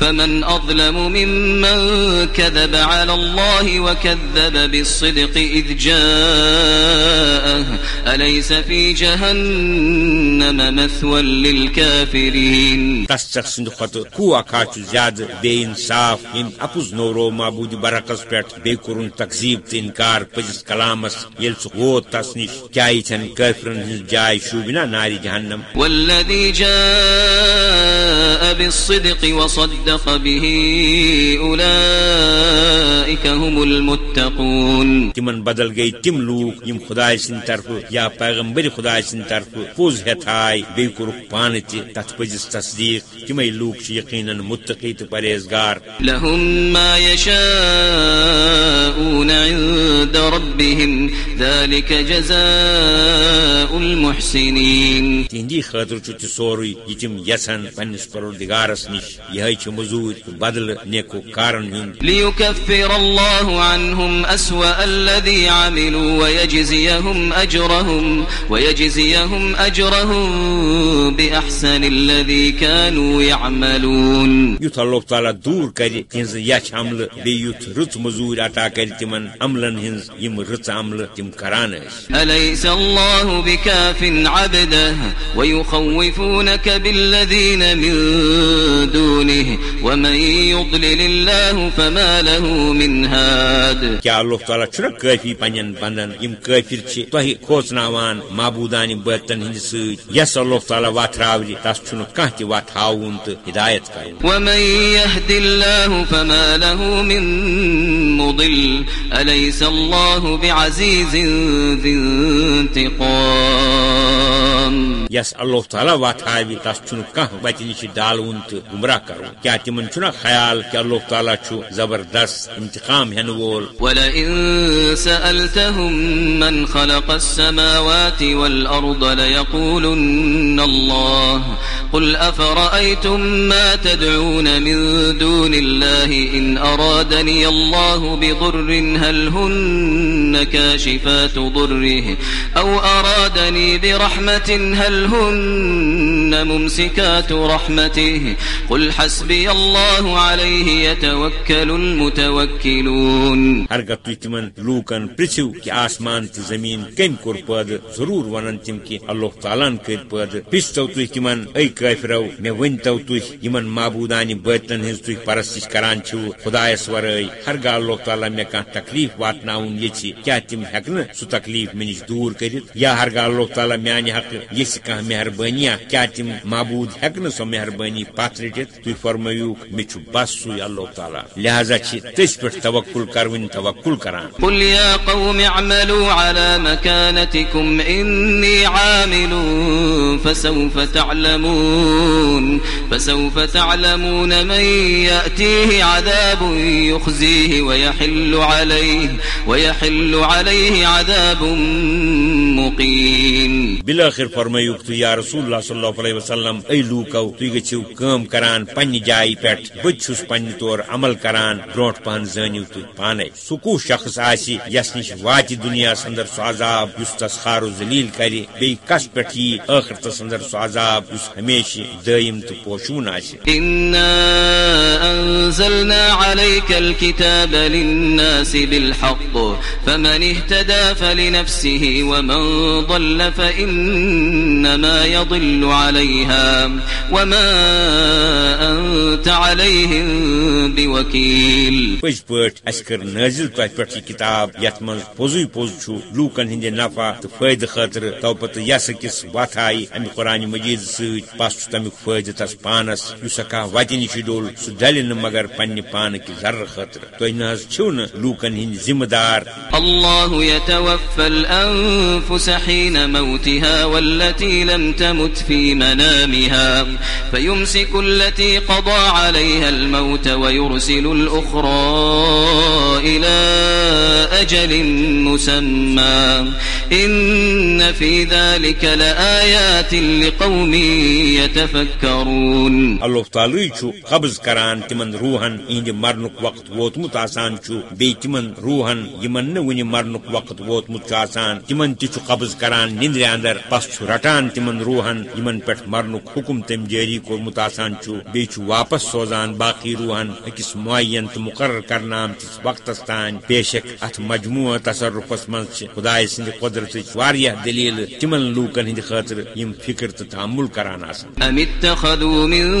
فمن أظلم ممن كذب على الله وكذب بالصدق إذ جاءه أليس في جهنم مثوى للكافرين؟ تس سند خط کو اکھا زیادہ بے انصاف یم اپز نورو معبود برعکس پہ بی کورن تقزیب تو انکار پزس کلامس یل ووت تس نش کیا چھن کافرن ہز جائے شوبنا ناری جہنم۔ والذي جاء بالصدق وصدق به أولئك هم المتقون. تمن بدل گئی تم لوگ یم خدا سن طرف یا پیغمبر خدا سن طرف پوز ہتھائی بی کورک پان تہ تت پزس تصدیق. تمے لوگ یقینا متقی تو پرہیزگار. لهم ما يشاءون عند ربهم ذلك جزاء المحسنين. تہندی خاطر چھ سوری یتم یسن پنس پروردگارس نش یہ چھ مزور بدل نیکو کارن ہند ليكفر الله عنهم أسوأ الذي عملوا ويجزيهم أجرهم ويجزيهم أجرهم بأحسن الذي كانوا يعملون. یت اللہ تعالیٰ دور کر تہذ یچ عمل بیت رت مزور عطا کر تمن عملن ہز یم رت عمل تم کران أليس الله بكاف عبده ويخوفونك بالذين من دونه ومن يضلل الله فما له من هاد. کیا اللہ تعالیٰ چھنا کافی پنن بندن؟ یم کافر چھ؟ تہ کھوچناوان معبودان بتن ہند ست یس اللہ تعالیٰ واتراوی تس چھن کانہ تہ واتھاون تو ہدایت کرن۔ ومن يهد الله فما له من مضل أليس الله بعزيز ذي انتقام؟ یس اللہ تعالیٰ واتھاوی تس چھن کانہ وتہ نش ڈالون تو گمراہ کرون کیا تمن چھنا خیال کہ اللہ تعالیٰ چھ زبردست انتقام ہن وول ولئن سألتهم من خلق السماوات والأرض ليقولن الله قل أفرأيتم ما تدعون من دون الله إن أرادني الله بضر هل هن كاشفات ضره أو أرادني برحمة هل هن كن ممسكات رحمته قل حسبي الله عليه يتوكل المتوكلون ہرگہ تمن لوکن پرچھو کہ آسمان تو زمین کم کور پید ضرور ونن تم کہ اللہ تعالیٰ کر پید پرچتو تھی تمن اے کافرو، مے ونتو تھی یمن معبودان بتن ہز تھی پرستش کران چھو؟ خدایس ورائے ہرگاہ اللہ تعالیٰ مے کان تکلیف واتناون یچ کیا تم ہکن سو تکلیف مے دور کرت یا ہرگاہ اللہ تعالیٰ میانہ حق یس کان مہربانیہ کیا تم معبود ہکن سو مہربانی پات رٹت تھی فرمایو مے چھ بس سوی اللہ تعالیٰ۔ لہذا چھ تس پہ توکل کرون توکل کران۔ قل يا قوم اعملوا على مكانتكم إني عامل فسوف تعلمون فسوف تعلمون من يأتيه عذاب يخزيه ويحل عليه ويحل عليه عذاب مقيم۔ بلاخر فرمایو تو یا رسول اللہ صلی اللہ علیہ علیہ وسلم، اے لوکو تھی گچھو کام کران پنہ جائے پٹ بت چھس پنہ طور عمل کران برونٹ پہن زانیو تو پانے. سکو شخص آسی، یس نش وات دنیا اندر سو عذاب اس تس خار و ذلیل کری بی کس پٹ یہ آخرتس اندر سو عذاب اس ہمیشہ دائم تو پوشون آسی إنا أنزلنا عليك الكتاب للناس بالحق، فمن اهتدى فلنفسه ومن ضل فإنما يضل عليها وما أنت عليهم بوكيل. پز پٹ اس کر نازل پہ یہ کتاب یت من پوزی پوز چھو لوکن ہند نفع تو فائدہ خاطر تو پتہ یس کس وت آئی امہ قرآن مجید پس چھ تمیک فائدہ تس پانس ہکا وتہ نش ڈول مگر پنہ پان کی ذر خاطر تہ نہ چھو نہ لوکن ہند ذمہ دار۔ الله يتوفى الأنفس حين موتها والتي لم تمت في منامها فيمسك التي قضى عليها الموت ويرسل الأخرى إلى أجل مسمى. إن في ذلك لآيات لقوم يتفكرون. اللہ تعالی قبض کران تمن روحن اہند مرنک وقت ووتمت آسان بی تمن روحن یمن ون مرنک وقت ووتمت آسان تمن تہ قبض کران نندر اندر، پس رٹان تمن روحن یمن پہ مرنک حکم تم جاری کورمت آسان بی واپس سوزان باقی روحن اکس معین تو مقرر کرنا آمتس وقت تان بے شک ات مجموعہ تصرفس من خدائے سند قدرت دلیل تمن لوکن ہند خاطر یم فکر تو تعمل کران آسان۔ ام اتخذوا من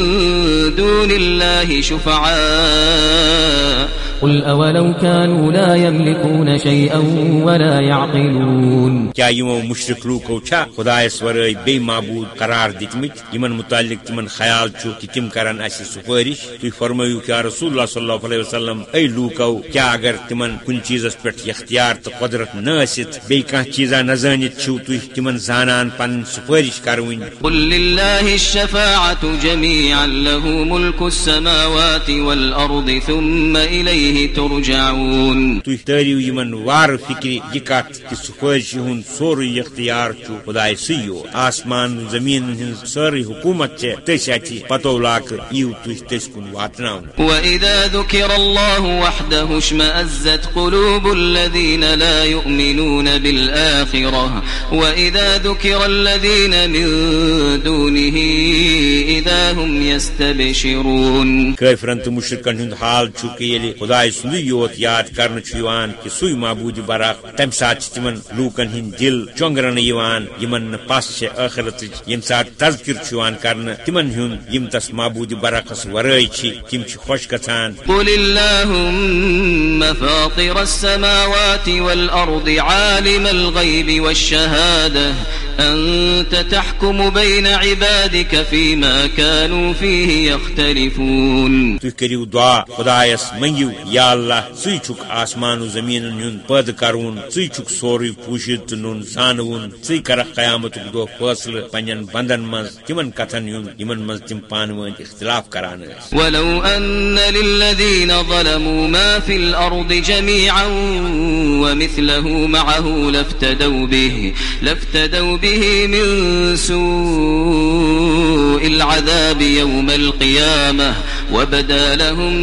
دون الله شفعاء۔ قل اولو كانوا لا يملكون شيئا ولا يعقلون۔ کیا یمو مشرک لوکو چھا خدایس ورٲے بے معبود قرار دتمت یمن متعلق تمن خیال چھو کہ تم کرن اس سفارش. تھی فرمایو کہ رسول اللہ صلی اللہ علیہ وسلم اے لوکو کیا اگر تمن کن چیزس پٹ اختیار تو قدرت نہ اسیت بے کان چیزا نہ زانت چھو تھی تمن زانان پن سفارش کرون قل لله الشفاعة جميعا له ملك السماوات والارض ثم اليه ترجعون. تھی تریو یمن وار فکری یہ کت کہ سفارش ہند سوری اختیار چھو خدائے سیو آسمان زمین ساری حکومت چے تس اچھی پتو لاک ایو تھی تس کن واتناون وإذا ذكر الله وحده اشمأزت قلوب الذين لا يؤمنون بالآخرة۔ وإذا ذكر الذين من دونه إذا هم يستبشرون۔ كافرن تو مشرکن ہند حال چھو کہ یلی یوت یاد کرنے کہ سی معبود برق تمہ سات تمن لوکن ہند دل چونگرن یمن پس ٲخرت یم سات تذکر کرنے تمن ہند یم تس معبود برعکس ورائے تم خوش گھان قل اللهم فاطر السماوات والأرض عالم الغيب والشهادة أنت تحكم بين عبادك فيما كانوا فيه يختلفون۔ تكريو دعا خدايس منگيو یا اللہ سی چھک آسمان و زمین ہن پد کرون سی چھک سوری پوشید نون زانون سی کر قیامت دو فیصل پنن بندن من تمن کتن یمن من تم پان ون اختلاف کران ولو ان للذین ظلموا ما في الارض جميعا ومثله معه لافتدوا به لافتدوا به من سوء العذاب يوم القيامه وبدا لهم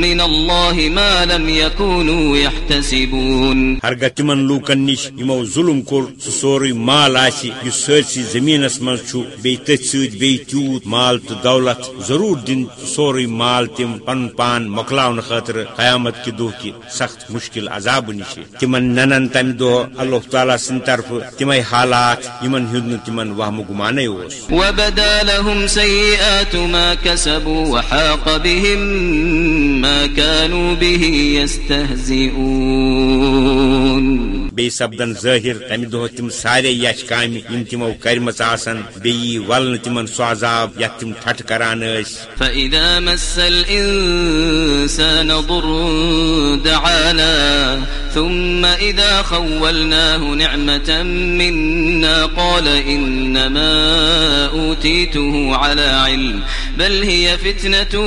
من الله ما لم يكونوا يحتسبون۔ تمن لوکن نش یمو ظلم کور سوری مال آسی سرسی زمینس من چھو تت سید تیوت مال تو دولت۔ ضرور دن سوری مال تم پن پان مکلاون خاطر قیامت کی دو کی سخت مشکل عذاب نش تمن ننن تم دو اللہ تعالی سن طرف تمے حالات، یمن ہن تمن وہم گمانے اوس۔ وبدا لهم سيئات ما كسبوا وحاق بهم ما كانوا به يستهزئون بی سپدن ظاہر تمہ دہ تم سارے یچ کام یم تمو کرم آسن بی ولن تمن سو عذاب یت تم ٹھٹ کران اس فاذا مس الانسان ضر دعانا ثم اذا خولناه نعمه منا قال انما اوتيته على علم بل هي فتنه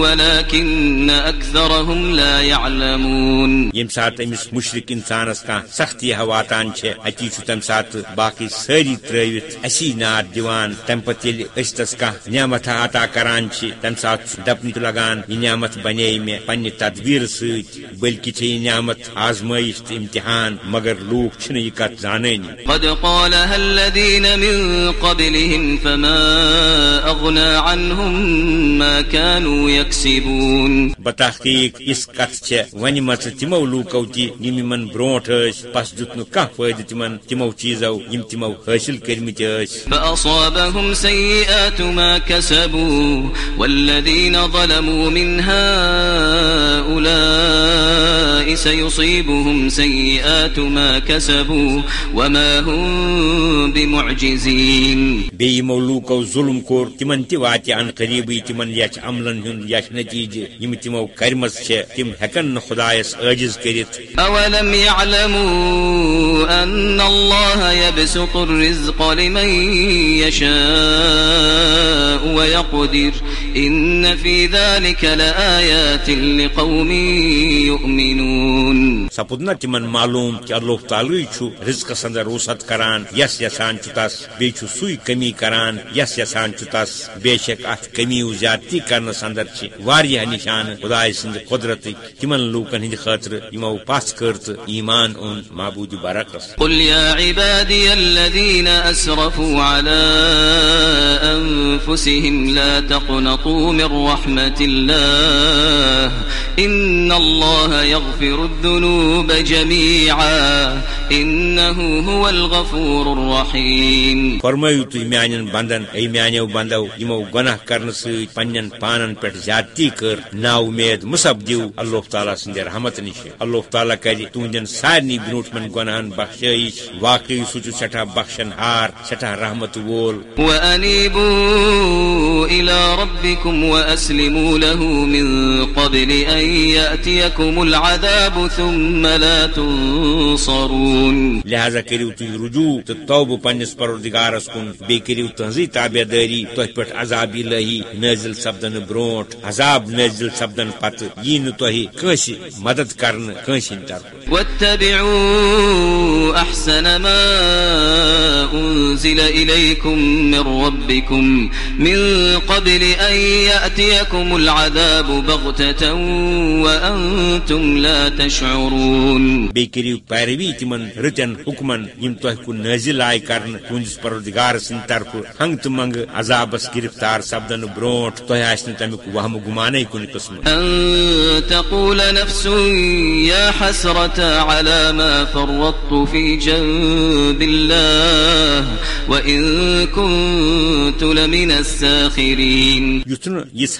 ولكن اكثرهم لا يعلمون۔ یم سات امس مشرک انسانس کا سختی واتان اتی تم سات باقی ساری تروت اسی نار دیوان تم پتہ اس تس کا نعمت عطا کران تم سات دپن تو لگان یہ نعمت بنے میں پنہ تدبیر ست بلکہ چھ یہ نعمت آزمائش امتحان مگر لوگ چھ یہ کت زانین قد قالها الذين من قبلهم فما اغنى عنهم ما كانوا يكسبون. بتحقیق اس کت چھ ون مت تمو لوکو تی یم من بروٹ پس نو کھا فائدہ تمن تمو چیزو یم تمو حاصل کرمت فاصابهم سيئات ما كسبوا والذين ظلموا من هؤلاء سيصيبهم سيئات ما كسبوا وما هم بمعجزين بي مولوكو ظلم كور تمن تي واتي عن قريبي تمن ياش عملن هن ياش نتيجه يم تمو كرمس چه تم هكن خدايس عاجز كريت اولم يعلموا ان الله يبسط الرزق لمن يشاء ويقدر ان في ذلك لآيات لقوم يؤمنون. يعلمون تمن معلوم کہ اللہ تعالی چھ رزقس اندر وسعت کران، یس یسان چھ تس بی چھ سوئی کمی کران، یس یسان چھ تس، بے شک ات کمی و زیادتی کرنس اندر چھ۔ واریاہ نشان خدائے سند قدرت تمن لوکن ہند خاطر، یمو پاس کرت، ایمان اون۔ معبود برعکس قل يا عبادي الذين أسرفوا على أنفسهم لا تقنطوا من رحمة الله إن الله يغفر الذنوب جميعا إنه هو الغفور الرحيم. فرمائیو تھی میان بندن اے میانو بندو یمو گناہ کرنے سی پنن پانن پہ زیادتی کر. نا امید مصب دیو اللہ تعالیٰ سند رحمت نش اللہ تعالیٰ کر تہندین سارنی بروٹ من گناہن بخشائش واقعی سوچو سٹھا بخشن ہار سٹھا رحمت وول۔ وأنيبوا إلى ربكم وأسلموا له من قبل أن يأتيكم العذاب ثم لا تنصرون۔ لہذا کرو تھی رجوع تو توبہ پنس پروردگارس کن۔ بی کرو تہذی تابع داری تہ پہ عذاب الہی نازل سپدن برونٹ عذاب نازل سپدن پتہ یہ نہ تہ کنس مدد کرن کنس طرف واتبعوا أحسن ما أنزل إليكم من ربكم من قبل أن يأتيكم العذاب بغتة وأنتم لا تشعرون. بی کرو پیروی تمن رتن حکمن یم تہ نازل آئی کرن تہندس پروردگار سن طرف ہنگ تو منگ عذابس گرفتار سپدن برونٹ تہ آس تمیک وہم گمانے کن قسم أن تقول نفس يا حسرة على ما فرطت في جنب الله وإن كنت لمن الساخرين.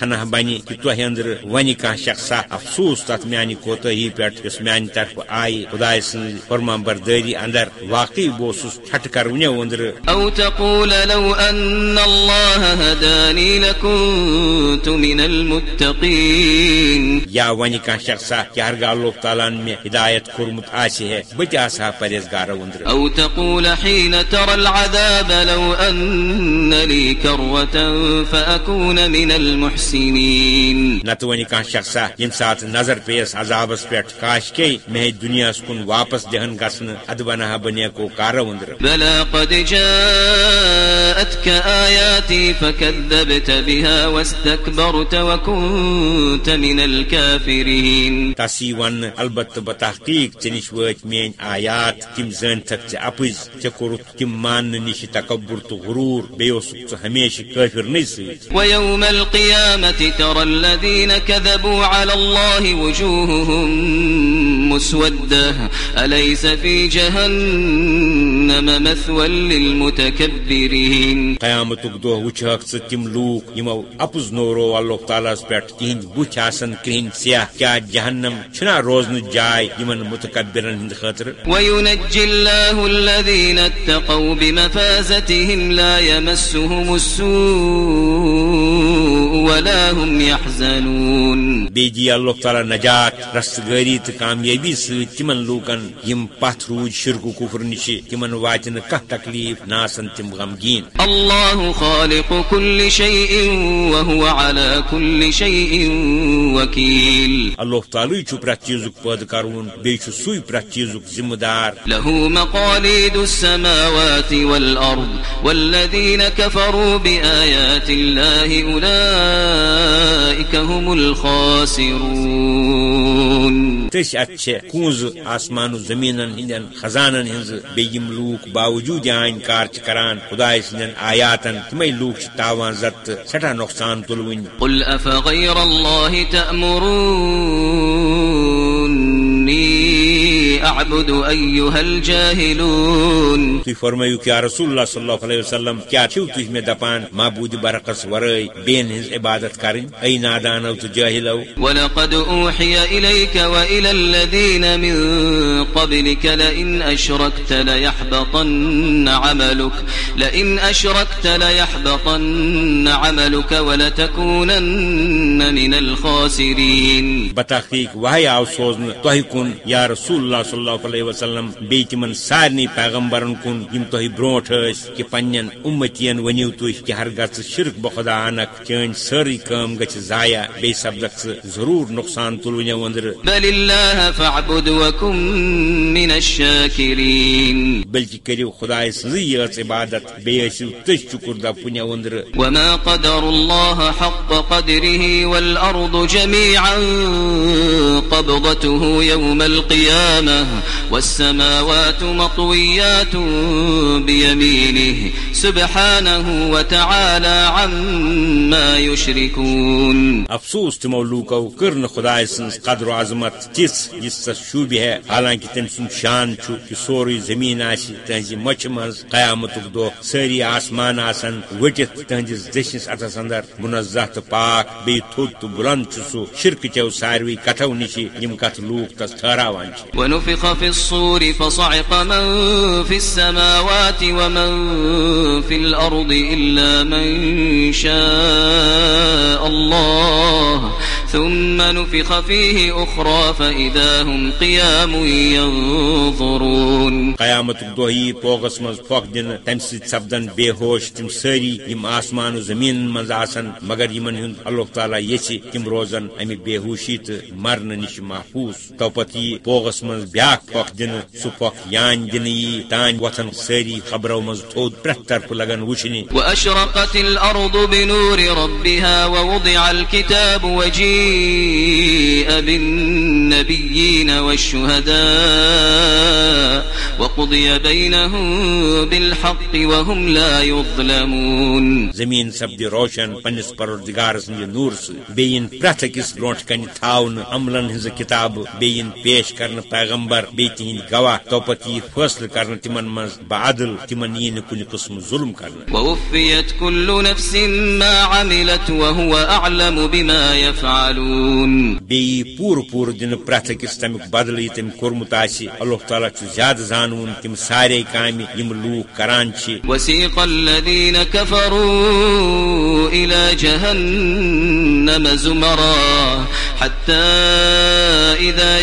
ہنہ بنہ کہ تہ اندر ون کھانا شخصا افسوس تر میانہ کوتہی پہ اس میانہ طرف آئی خدائے سن فرما برداری اندر واقعی بوسس ٹھٹ کر ونو اندر۔ أو تقول لو أن الله هداني لكنت من المتقين یا ون کھانا شخصا کہ ہرگاہ اللہ تعالیٰ مے ہدایت کورمت آسہ بہ تہ پرہیزگار اندر۔ أو تقول حين ترى العذاب لو أن لي كروة فأكون من المحسنين شخصا یم سات نظر پیس عذابس پہ کاش کے مے دنیا کن واپس دہن گھن اد بنہ بنیا کو کار اندر۔ بلى قد جاءتك آياتي فكذبت بها واستكبرت وكنت من الكافرين تسی ون البت بتحقیق ژے نش وت آیات تم زن تھک ژے اپز ژے کورت تم ماننے نش تکبر تو غرور بیوس اوسُکھ ہمیشہ کافر کٲفرنٕے سۭتۍ ويوم القيامة ترى الذين كذبوا على الله وجوههم مسودة، أليس في جهنم مثوى للمتكبرين. قیامتک دۄہ وٕچھکھ ژٕ تِم لوٗکھ یِمو اپُز نورو اللہ تعالیٰ ہس پٮ۪ٹھ تِہنٛدۍ بُتھِ آسن کرٛہِنۍ سیاہ. کیٛاہ جہنم چھُنا روزنہٕ جاے یِمن متکبرن ہٕنٛدِ خٲطرٕ؟ وينجي الله الذين اتقوا بمفازتهم لا يمسهم السوء ولا هم يحزنون. بیٚیہِ دی اللہ تعالیٰ نجات رستگٲری تہٕ کامیٲبی سۭتۍ تِمن لوٗکن یِم پتھ روٗدۍ شرکہٕ کُفر نِشہِ تِمن واتہِ نہٕ کانٛہہ تکلیف نہ آسن تِم غمگیٖن. الله خالق كل شيء وهو على كل شيء وكيل اللہ تعالیٰ چھُ پرٛٮ۪تھ چیٖزُک پٲدٕ کرون بیٚیہِ چھُ سُے پرٛٮ۪تھ چیٖزُک ذمہٕ دار له مقاليد السماوات والأرض والذين كفروا بآيات الله أولئك هم الخاسرون کنز آسمان و زمینن ہندین خزانن ہنز بیم لوک باوجود یہ انکار چھ کران خدائے سندین آیاتن تمے لوک چھ تاوان زت تہٕ سٹھا نقصان تلون قل أفغير الله تأمروني أعبد أيها الجاهلون. تھی فرمائیو کیا رسول اللہ صلی اللہ علیہ وسلم کیا چھو تھی میں دپان؟ معبود برقص ورائے بین ہنز عبادت کریں ای نادانو تو جاہلو. ولقد أوحي إليك وإلى الذين من قبلك لئن أشركت ليحبطن عملك. لئن أشركت ليحبطن عملك ولتكونن من الخاسرين. بتحقیق وحی آو سوزن تہ کن یا رسول اللہ صلی اللہ اللہ علیہ وسلم بی تمن سارے پیغمبرن کن یم تہ بروٹ کہ پنن امتین ونیو تھی کہ ہر گھ شرک بخدا انک چین ساری کام گھ ضائع بی سپدک ضرور نقصان تلو وندر بل الله فاعبد وكن من بلکہ کرو خدا سن یژ عبادت بیسو تش شکر دا پنیا وندر وما قدر الله حق قدره والأرض جميعا قبضته يوم القيامة والسماوات مطويات بيمينه سبحانه وتعالى عما يشركون. افسوس تمو لوکو کرن خدا سن قدر و عظمت تس جس شوبہ ہے. حالانکہ تم سن شان چھو کہ سوری زمین آسی تہذی مچھ مز قیامت دو ساری آسمان آسن وٹت تہذس دشنس اتس اندر منزہ تو پاک بی تھوت تو بلند چھ سو. شرک چو ساروی کتھو نشی یم کت لوک تس ٹھہراوان ونفخ في الصور فصعق من في السماوات ومن في الأرض إلا من شاء الله ثم نفخ فيه أخرى فإذا هم قيام ينظرون قیامت دہی پوگس مز پھک دن، تم ست سپدن بے ہوش، تم ساری یم آسمان و زمین مز آسن، مگر یمن ہند اللہ تعالیٰ یچ تم روزن امہ بے ہوشی مرن نش محفوظ۔ توپت یہ پوگس مز بیاکھ پھک دن سہ پھک یان دن یہ تان وتھن ساری خبرو مز تھود پرت طرف لگن وأشرقت الأرض بنور ربها ووضع الكتاب وجيء بالنبيين والشهداء وقضي بينهم بالحق وهم لا يظلمون. زمین سپد روشن پنس پروردگار سند نور س بین پرت اکس برونٹ کن تھاون عملن ہز کتاب بین پیش کرن پیغمبر بی تہند گواہ توپت یہ فیصلہ کرن تمن مز بعدل تمن یہ کن قسم ظلم کرن۔ ووفيت كل نفس ما عملت وهو أعلم بما يفعلون۔ بی پور پور دن پرت اکس تمیک بدل یہ تم کورمت آسی اللہ تعالیٰ چھ زیادہ زانون تم سارے کامہ یم لوک کران چھ۔ وسيق الذين كفروا إلى جهنم زمرا حتى إذا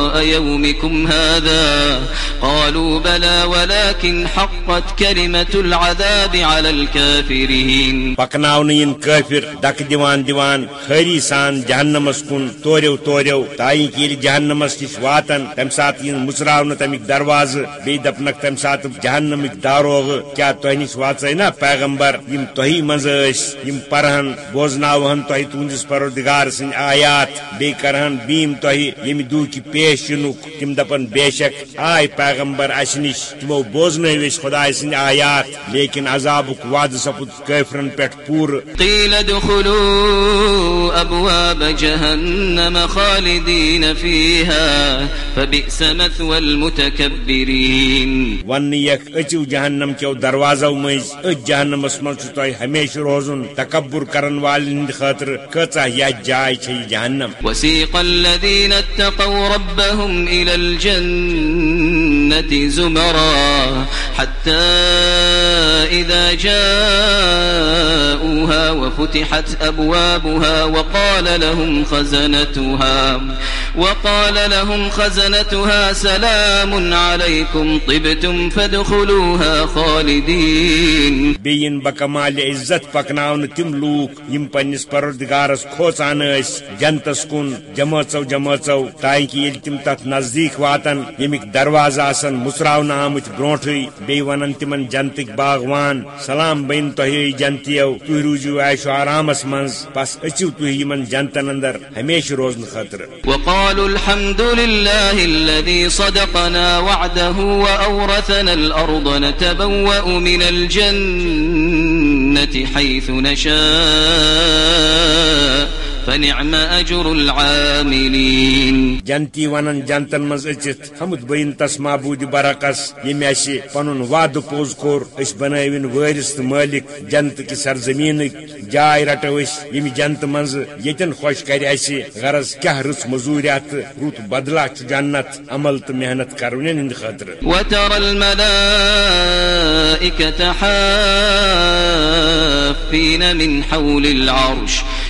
يومكم هذا قالوا بلى ولكن حقت كلمة العذاب على الكافرين. پکناون ین کافر دک دیوان دیوان خیری سان جہنمس کن توریو توریو تائیں کہ جہنمس نش واتن تم سات ین مسراون تمیک دروازہ بی دپنک تم سات جہنمک داروغ کیا تہ نش واچے نا پیغمبر یم تہی مز یم پرہن بوزناوہن تہی تہندس پروردگار سن آیات بی کرہن بیم تہی یم دو کی پیش نک تم دپن بے شک آئے پیغمبر اس نش تمو بوزنوش خدا سن آیات لیکن عذابک وعد سپد کافرن پٹ پور. قيل ادخلوا أبواب جهنم خالدين فيها فبئس مثوى المتكبرين ون یک اچو جہنم کیو دروازو مز ات جہنمس من تہ ہمیشہ روزن تکبر کرن والن خاطر کچا یا جائے چھ جہنم. وسيق الذين اتقوا ربهم إلى الجنة زمرا حتى إذا جاءوها وفتحت أبوابها وقال لهم خزنتها، وقال لهم خزنتها سلام عليكم طبتم فادخلوها خالدين. بین بکمال عزت پکناون تم لوک، یم پنس پروردگارس کھوچان اس جنتس کن جماعتو جماعتو تاکہ یل تم تت نزدیک واتن، یمک دروازہ آسن مسراون آمت برونٹھے بی ونن تمن جنتک باغوان سلام بین تہی جنتیو تہ روزو عیش و آرامس منز بس اچو تہ یمن جنتن اندر ہمیشہ روزن خاطر وقالوا الحمد لله الذي صدقنا وعده وأورثنا الأرض نتبوأ من الجنة حيث نشاء فنعم أجر العاملين. جنتی ونن جنتن مز اچت. حمد بین تس معبود برعکس یم اس پن وعد پوز کور. اس بنوین وارث تو مالک. جنت کی سرزمین جائے رٹو اس یم جنت مز یتن خوش کر اس غرض کیا رس مزور ات رت بدلا چ جنت. عمل تو محنت کرون ہند خاطر. وترى الملائكة حافين من حول العرش.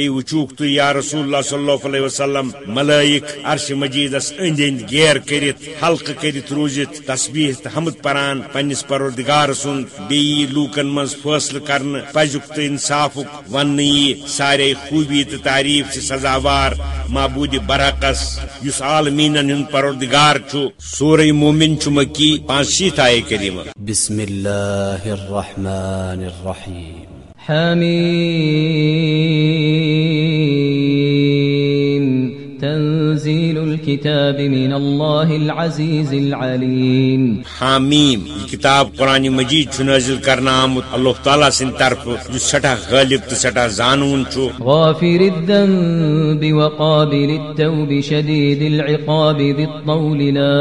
بی وچوک تو یا رسول اللہ صلی اللہ علیہ وسلم، ملائک، عرش مجیدس اند اند گیر کرت حلق کرت روزت تسبیح تو حمد پران پنس پروردگار سن، بی لوکن مز فیصل کرن پزک تو انصافک ون یہ سارے خوبی تو تعریف سے سزاوار، معبود برعکس اس عالمین ہند پروردگار چھو سورہ مومن چھ مکی پانچ شیت آئے کریم بسم الله الرحمن الرحيم حميم. تنزيل الكتاب من الله العزيز العليم. کتاب قرآن مجید چھ نازل کرنا آمت اللہ تعالیٰ سن طرف جو سٹھا غالب تو سٹھا زانون چھو غافر الذنب وقابل التوب شديد العقاب ذي الطول لا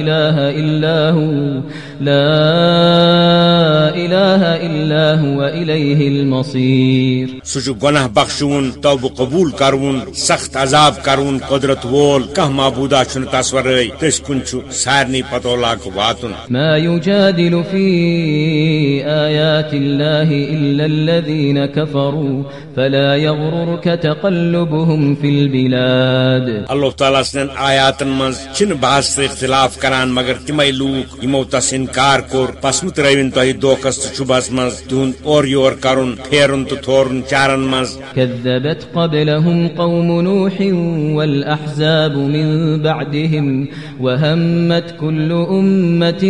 إله إلا هو. لا إله إلا هو إليه المصير. چھ گناہ بخشون توبہ قبول کرون سخت عذاب کرون قدرت وول کھانا معبودہ چھ تس ورے تس کن چھ سارنی پتو لاگ واتن ما يجادل في آيات الله إلا الذين كفروا فلا يغررك تقلبهم في البلاد. اللہ تعالیٰ سن آیاتن مز چھن بحث اختلاف کران مگر تمے لوک یمو تس انکار کور۔ پس مت روین تہ دوکس تو شبہس مز تہند اور یور کرن پھیرن تو تھورن چارن مز كذبت قبلهم قوم نوح والأحزاب من بعدهم وهمت كل أمة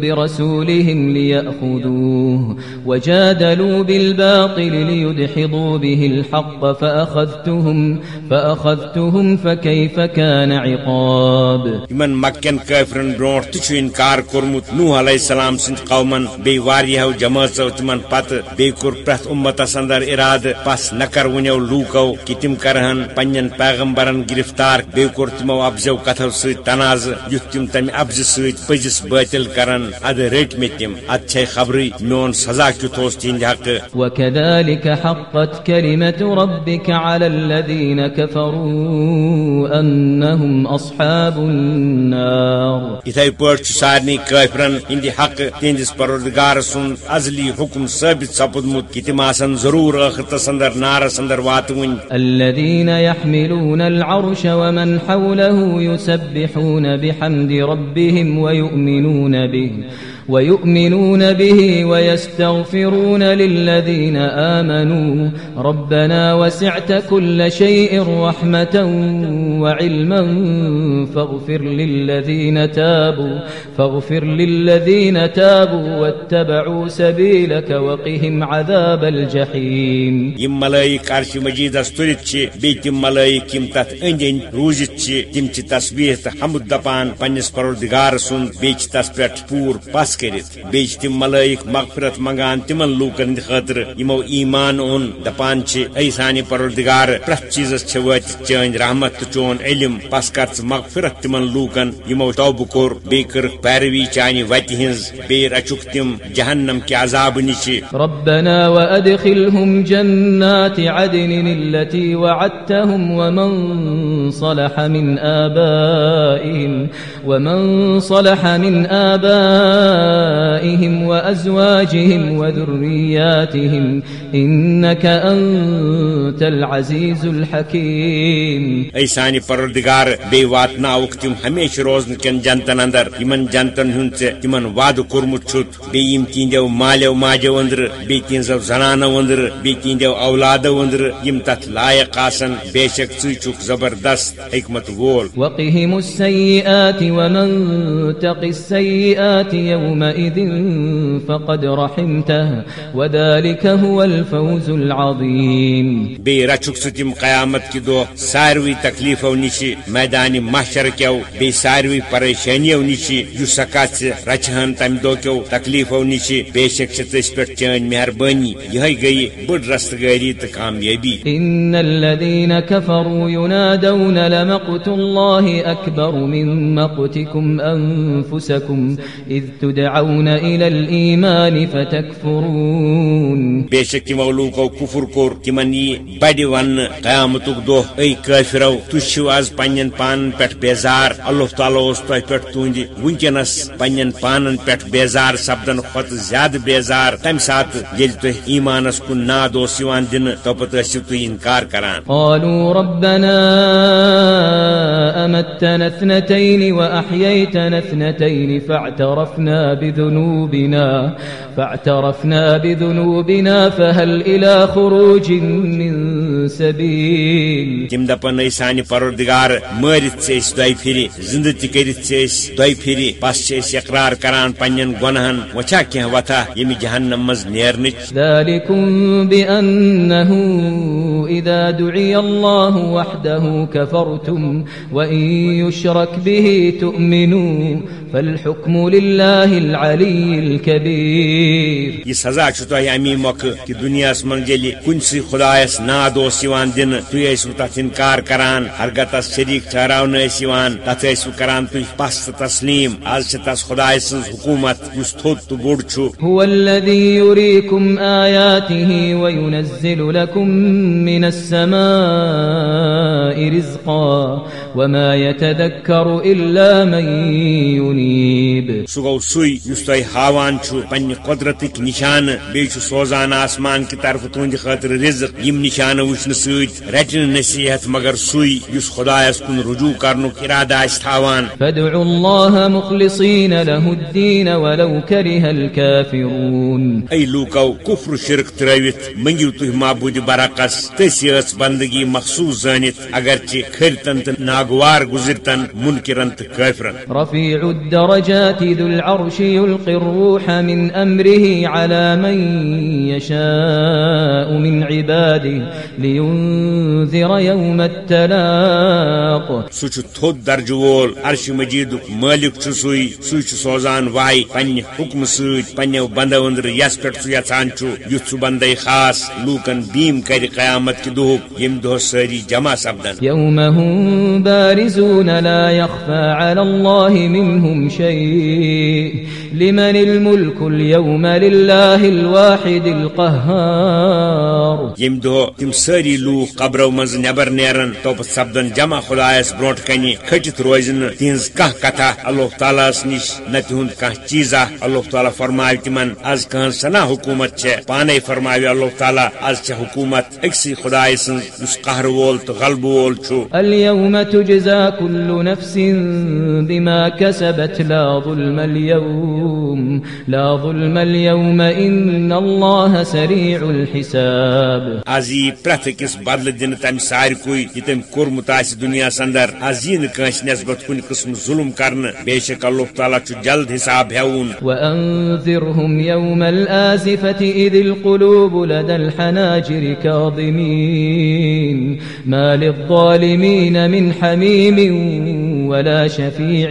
برسولهم ليأخذوه وجادلوا بالباطل ليدحضوا به الحق فأخذتهم, فأخذتهم فكيف كان عقاب؟ یمن مکن کافرن برونٹ تہ چھ انکار کورمت۔ نوح علیہ السلام سند قومن بی واریہو جماعتو تمن پت بی کور پرت امتس اندر اراد پس نکر ونیو لوکو کہ تم کرہن پنن پیغمبرن گرفتار بی کور تمو ابزو کتھو سۭتۍ تناز یُتھ تم تمہ ابز سۭتۍ پزس باطل کرن اد رٹ مے تم۔ اد چھ خبری میون سزا کیُتھ اوس تہنٛدِ حق؟ وكذلك حقت كلمة ربك على الذين كفروا أنهم أصحاب النار۔ کٲفرن حق تہندس پروردگار سن ازلی حکم ثابت سپدمُت کہ تم آسن ضرور آخرتس اندر نارس اندر واتون الذين يحملون العرش ومن حوله يسبحون بحمد ربهم ويؤمنون به۔ ويؤمنون به ويستغفرون للذين آمنوا ربنا وسعت كل شيء رحمة وعلما فاغفر للذين تابوا فاغفر للذين تابوا واتبعوا سبيلك وقهم عذاب الجحيم. یم ملائک عرش مجیدس تلت چھ بی تم ملائک یم تت اند روزت چھ تم چھ حمد دپان پنس پروردگار سن بی چھ تس پہ پور پس کرت بی چھ تم ملائک مغفرت منگان تمن لوکن ہند خاطر یمو ایمان اون دپان چھ ای سانی پروردگار پرت چیزس چھ وات چند رحمت تو چون علم پس کر مغفرت تمن لوکن یمو توبہ کور بی کر پیروی چانہ وتہ ہنز بی رچک تم جہنم کے عذاب نش ربنا وأدخلهم جنات عدن التي وعدتهم ومن صلح من آبائهم ومن صلح من آبائهم وأزواجهم وذرياتهم إنك أنت العزيز الحكيم ای سانہ پروردگار بی واتناوک تم ہمیشہ روزن کن جنتن اندر یمن جنتن ژےٚ تمن وعدٕ کوٚرمُت چھُتھ بیٚیہِ یِم تہنٛدیو مالیو ماجو أنٛدرٕ بیٚیہِ تہنٛزو زنانو أنٛدرٕ بیٚیہِ تہنٛدیو اولادو أنٛدرٕ یِم تتھ لایق آسن ژٕ چھُکھ زبردست حکمت وول۔ وقهم السيئات ومن تق السيئات يومئذ يومئذ فقد رحمته وذلك هو الفوز العظيم. بی رچک سہ تم قیامت کہ دہ ساروی تکلیفو نش میدان محشر کیو بی ساروی پریشانیو نش جو سکات رچہن تم دہ کیو تکلیفو نش بے شک چھ پہ چین مہربانی یہ گئی بڑ رستگاری تو کامیابی. إن الذين كفروا ينادون لمقت الله أكبر من مقتكم أنفسكم إذ تدعون إلى الإيمان فتكفرون. تمو لوکو کفر کور تمن یہ بڑ ون قیامت دہ اے کافرو تھی آز پنن پان پہ بیزار اللہ تعالیٰ اس تہ پہ تہند ونکس پنن پانن پہ بیزار سپدن کھت زیادہ بیزار تمہ سات یل تہ ایمانس کن ناد اس دن توپت ٲسِو تُہۍ انکار کران۔ قالوا ربنا أمتنا اثنتين وأحييتنا اثنتين فاعترفنا بذنوبنا فاعترفنا بذنوبنا فهل إلى خروج من سبيل تم دپن اے سانہ پروردگار مارت ژے أسۍ دۄیہِ پھرِ زندٕ تہِ کٔرِتھ ژے أسۍ دۄیہِ پھرِ پس أسۍ اقرار کران پننٮ۪ن گۄنہن وچھا کینٛہہ وتھا ییٚمہِ جہنم منٛز نیرنٕچ ذلكم بأنه إذا دعي الله وحده كفرتم وإن يشرك به تؤمنوا فالحكم لله العلي الكبير یہ سزا چھ تہ امی موقع کہ دنیا من یل کنسی خدایس ناد اوس یوان دن تھی ٲسو تتھ انکار کران ہرگہ تس شریک ٹھہراون ٲسۍ یوان تتھ ٲسو کران تھی پس تسلیم آز تس خدای سٕنز حکومت یس تھوٚد تہٕ بوٚڑ هو الذي يريكم آياته وينزل لكم من السماء رزقا وما يتذكر إلا من ينيب یُس تۄہہِ ہاوان چھُ پننہِ قۄدرتٕکۍ نشانہٕ بیٚیہِ چھُ سوزان آسمان کہِ طرفہٕ تُہنٛدِ خٲطرٕ رِزق یِم نشانہٕ وٕچھنہٕ رٹہِ نہٕ نصیحت مگر سُے یُس خۄدایس کُن رجوع کرنُک ارادٕ آسہِ تھاوان فادعوا الله مخلصين له الدين ولو كره الكافرون معبوٗدِ بندگی مخصوٗص زٲنِتھ اگرچہِ کھرتن تہٕ ناگوار گُزرتن منکرن تہٕ کٲفرن رفيع الدرجات ذو العرش يلقي الروح من أمره على من يشاء من عباده لينذر يوم التلاق. سُہ چھُ تھوٚد درجہٕ وول عرش مجیدُک مٲلِک چھُ سُے چھُ سوزان واے پننہِ حُکمہٕ سۭتۍ پننٮ۪و بندو أنٛدرٕ یس پٮ۪ٹھ سُہ یژھان چھُ یُتھ سُہ بندے خاص لوٗکن بیٖم کرِ قیامت کہِ دۄہُک ییٚمہِ دۄہ سٲری جمع سپدن يوم هم بارزون لا يخفى على الله منهم شيء لمن الملك اليوم لله الواحد القهار ییٚمہِ دۄہ تِم سٲری لوٗکھ قبرو منٛز نٮ۪بر نیرن توپت سپدن جمع خدایس برونٛٹھ کنہِ کھٔٹِتھ روزِ کانٛہہ کتھا اللہ تعالیٰ نِش نہ تِہُنٛد کانٛہہ چیٖزا۔ اللہ تعالیٰ فرماوِ تِمن آز کہٕنٛز سنا حکوٗمت چھےٚ پانے فرماوِ اللہ تعالیٰ آز چھےٚ حکوٗمت۔ أکسٕے خداے سٕنٛز یُس قہر وول تہٕ غلبہٕ وول چھُ اليوم تجزى كل نفس بما كسبت لا ظلم اليوم۔ لا ظلم اليوم إن الله سريع الحساب۔ آز یی پرٛٮ۪تھ بدل دن تم تمہِ سارکُے تم تٔمۍ کوٚرمُت آسہِ آز یی نہٕ نسبت نٮ۪سبت قسم ظلم ظُلم بے شک اللہ تعالیٰ جلد حساب ہٮ۪وُن وأنذرهم يوم الآزفة إذ القلوب لدى الحناجر كاظمين ما للظالمين من حميم ولا شفيع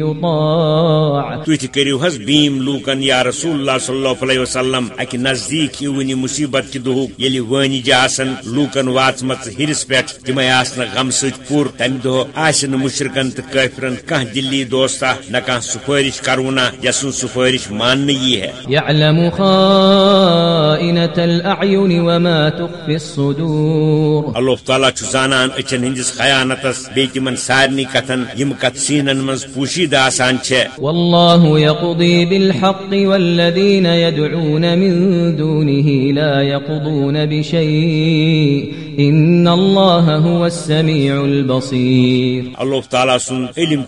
يطاع. تُہۍ تہِ کٔرِو حظ بیٖم لوٗکن یا رسول اللہ صلی اللہ علیہ وسلم اکہِ نزدیٖک یِوٕنہِ مُصیبت کہِ دۄہُک ییٚلہِ وٲنِج آسن لوٗکن واژمژ ہِرس پٮ۪ٹھ تِمے آسنہٕ غم سۭتۍ پوٗرٕ تمہِ دۄہ آسہِ نہٕ مُشرقن تہٕ کٲفرن کانٛہہ دِلی دوستا نہ کانٛہہ سُفٲرِش کرونا یس سٕنٛز سُفٲرِش ماننہٕ یی ہے۔ يعلم خائنة الأعين وما تخفي الصدور. اللہ تعالیٰ چھُ زانان أچھن ہٕنٛدِس خیانتس بیٚیہِ تِمن سارنٕے کتھن یم کتھ سیٖنن منٛز پوٗشیٖدٕ آسان چھے۔ واللہ یقضی بالحق والذین يدعون من دونه لا يقضون بشيء إن الله هو السميع البصير اللہ تعالیٰ سن علم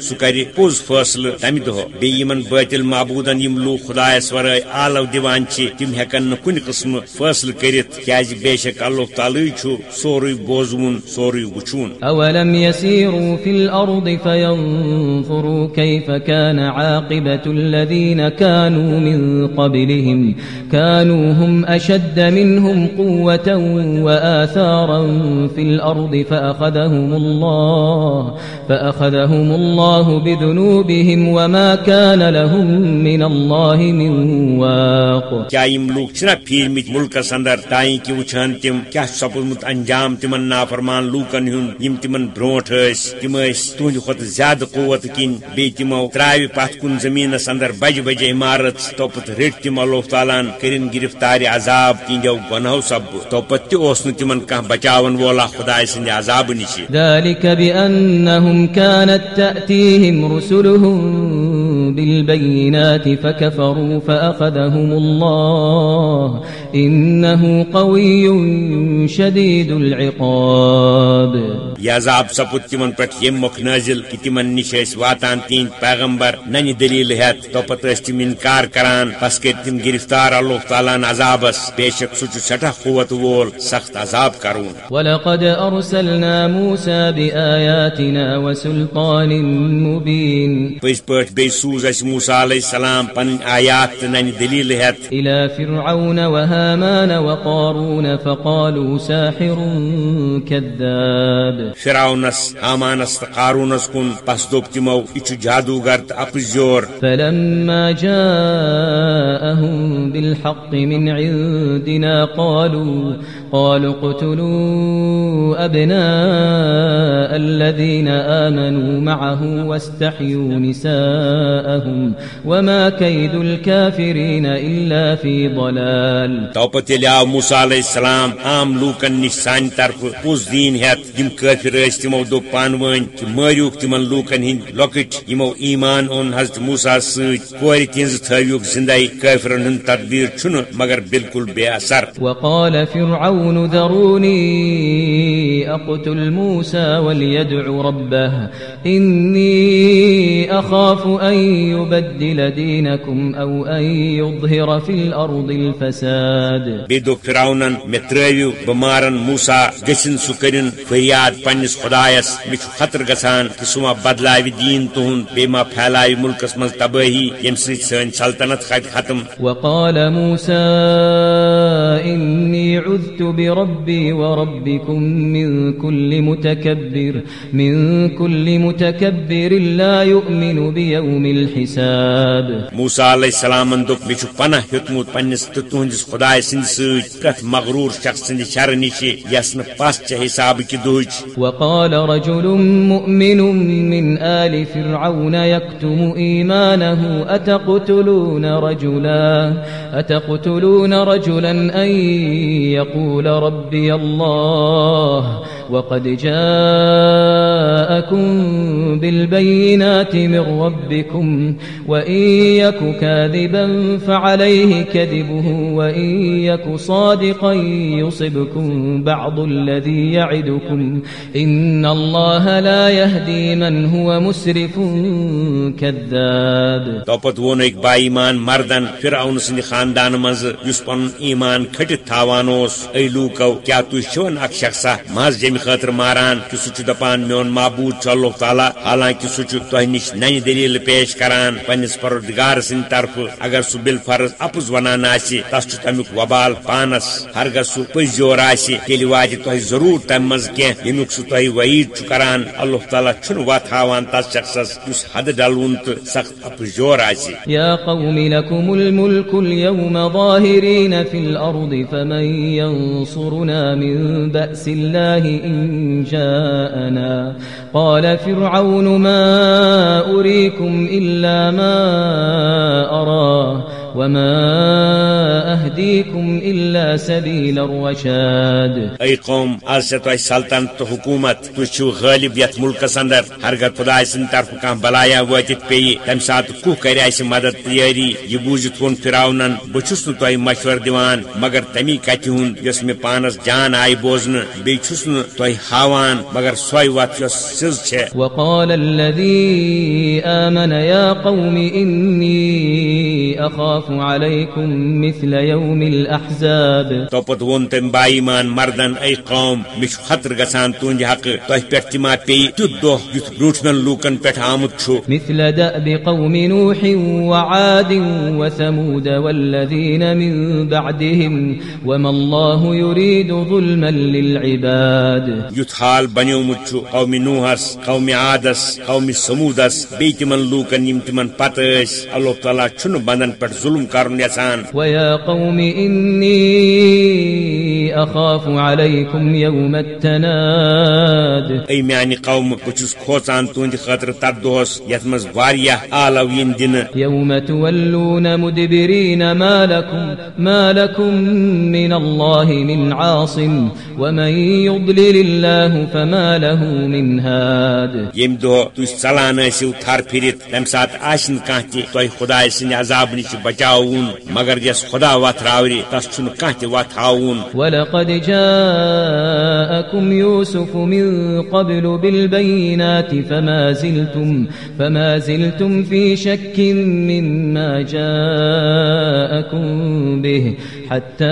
سہ کر پوز فیصلہ تمہ دہ بیمن باطل معبودن یم لوگ خدایس ورائے آلو دیوان چھ تم ہیکن نہ کن قسم فیصلہ کرت کیاز بے شک اللہ تعالی چھ سوری بوزون سوری وچون أولم يسيروا في الأرض فينظروا كيف كان عاقبة الذين كانوا من قبلهم كانوا هم أشد منهم قوة وآثارا في الأرض فأخذهم الله فأخذهم الله بذنوبهم وما كان لهم من الله من واق. کیا یم لوگ چھنا پھیر مت ملکس اندر تائیں کہ وچھان تم؟ کیا سپدمت انجام تمن نافرمان لوکن ہن؟ یم تمن برونٹ ٲس تم ٲس تہند کھۄتہٕ زیادٕ قوت کن؟ بیٚیہِ تمو تراوِ پتھ کُن زمینس اندر بجہِ بجہِ عمارت توپت رٔٹۍ تم اللہ تعالیٰ کرن گرفتار عذاب تہنٛدیو گۄنہو سببہٕ توپت تہِ اوس نہٕ تمن کانٛہہ بچاون وولا خداے سٕنٛدِ عذاب نِش ذلك بانهم كانت تاتيهم رسلهم بالبينات فكفروا فأخذهم الله إنه قوي شديد العقاب. یہ عذاب سپد تمن پہ یم مک نازل کہ تمن نش ٲسۍ واتان تہند پیغمبر ننہِ دلیل ہیت توپت ٲسۍ تم انکار کران پس کر تم گرفتار اللہ تعالیٰ عذابس بے شک سہ سٹھا قوت وول سخت عذاب کرون ولقد أرسلنا موسى بآياتنا وسلطان مبين. پز پٲٹھۍ بیٚیہِ سوٗز اَسہِ موسا علیہ السلام پنٕنۍ آیات ننہِ دلیل ہیت۔ إلى فرعون وهامان وقارون فقالوا ساحر كذاب۔ فراونس حامانس تہٕ قارونس کُن پس دوٚپ تِمو یہِ چھُ جادوگر تہٕ اپزیور فلما جاءهم بالحق من عندنا قالوا قالوا اقتلوا أبناء الذين آمنوا معه واستحيوا نساءهم وما كيد الكافرين إلا في ضلال. توپت ییٚلہِ آو موسا علیہ السلام عام لوٗکن نِش سانہِ طرفہٕ پوٚز دیٖن ہیتھ یِم کٲفِر ٲسۍ تِمو دوٚپ پانہٕ ؤنۍ کہِ مٲرِوُکھ تِمن لوٗکن ہٕنٛدۍ لۄکٕٹۍ یِمو ایمان اوٚن حضرت موسا سۭتۍ کورِ تِہنٛزٕ تھٲوِکھ زِندَے کٲفرن ہُنٛد تدبیٖر چھُنہٕ مگر بالکل بے اثر۔ وقال فرعون ذروني أقتل موسى وليدع ربه إني أخاف أن يبدل دينكم أو أن يظهر في الأرض الفساد بہٕ مارن موسا گٔژھِنۍ سُہ کٔرِن فریاد پننِس خۄدایس مےٚ چھُ خطرٕ گژھان کہِ سُہ ما بدلاوِ دیٖن تُہُنٛد بیٚیہِ ما پھیلاوِ مُلکس منٛز تبٲہی ییٚمہِ سۭتۍ سٲنۍ سلطنت کھتہِ ختم۔ وقال موسى إني عذت بربي وربكم من كل متكبر من كل متكبر لا يؤمن بيوم الحساب السلامن دوٚپ مےٚ چھُ پناہ ہیوٚتمُت پننِس تہٕ تُہنٛدِس خۄداے سٕنٛدِ سۭتۍ پرٛٮ۪تھ مغروٗر شخص سٕنٛدِ شرٕ نِش یس نہٕ پس چھےٚ حسابٕکہِ دُہٕچ وقال رجل مؤمن من آل فرعون يكتم إيمانه أتقتلون رجلا أتقتلون رجلا أن يقول ربي الله وقد جاءكم بالبينات من ربكم وإن يك كاذبا فعليه كذبه وإن يك صادقا يصبكم بعض الذي يعدكم إن الله لا يهدي من هو مسرف كذاب توپت ووٚن أکۍ با ایمان مردن فرعون سٕنٛدِ خاندان منٛز یُس پنُن ایمان کھٔٹِتھ تھاوان اے لوٗکو کیٛاہ تُہۍ چھِون اکھ شخصا ماز جمہِ خٲطرٕ ماران کہ سُہ چھُ دپان میون معبوٗد چھُ اللہ تعالیٰ، حالانکہِ سُہ چھُ تۄہہِ نِش دلیل پیش کران پننِس پروردگار سٕنٛدِ طرفہٕ اگر سُہ بالفرض اپُز ونان آسہِ تس چھُ تمیُک وبال پانس، ہرگز سُہ پٔزیور آسہِ تیٚلہِ واتہِ تۄہہِ ضروٗر تمہِ منٛز کینٛہہ ییٚمیُک سُہ تۄہہِ وعیٖد کران، اللہ تعالیٰ چھُنہٕ وتھ ہاوان تس شخصس یُس حدٕ ڈلوُن تہٕ سخت اپزیور آسہِ يا قوم لكم الملك اليوم ظاهرين في الأرض الأرض فمن ينصرنا من بأس الله إن جاءنا. قال فرعون ما أريكم إلا ما أراه. وما أهديكم إلا سبيل الرشاد اي قوم سے تہ سلطنت تو حکومت تھی چھو غالب یت ملکس اندر ہرگر خدا سند طرف کان بلایا واتت پی تمہ سات کو کر اس مدد تیاری یہ وون فراونن بچھس نہ تہ مشور دیوان مگر تمی کتہ ہن یس پانس جان آئی بوزن بی چھس تہ ہاوان مگر سوئی وات یس سز چھ وقال الذي آمن يا قوم إني أخاف عليكم مثل يوم الأحزاب. توپت وون تم بائی مان مردن اے قوم مش خطر گسان تہند حق تہ پہ تما پی تیت دہ یت بروٹمن لوکن پہ آمت چھو مثل دأب قوم نوح وعاد وثمود والذين من بعدهم وما الله يريد ظلما للعباد. یت حال بنیومت چھو قوم نوحس قوم عادس قوم سمودس بی تمن لوکن یم تمن پتہ ٲسۍ اللہ تعالیٰ چھُنہٕ بندن پٮ۪ٹھ ظلم کرُن یژھان ويا قوم إني أخاف عليكم يوم التناد. اے میانہ قوم بہ چھس کھوژان تہند خاطر تتھ دۄہس یتھ منٛز واریاہ آلو ین دنہٕ يوم تولون مدبرين ما لكم ما لكم من الله من عاصم ومن يضلل الله فما له من هاد. ژلان ٲسِو تھر پھرِتھ تمہِ ساتہٕ آسہِ نہٕ کانٛہہ تہِ تۄہہِ خۄداے سٕنٛدِ عذاب نِش بچاوُن مگر یس وت راوری، تس چھُنہٕ کانٛہہ تہِ وتھ ہاوُن ولقد جاءكم يوسف من قبل بالبينات فما زلتم فما زلتم في شك مما جاءكم به. حتى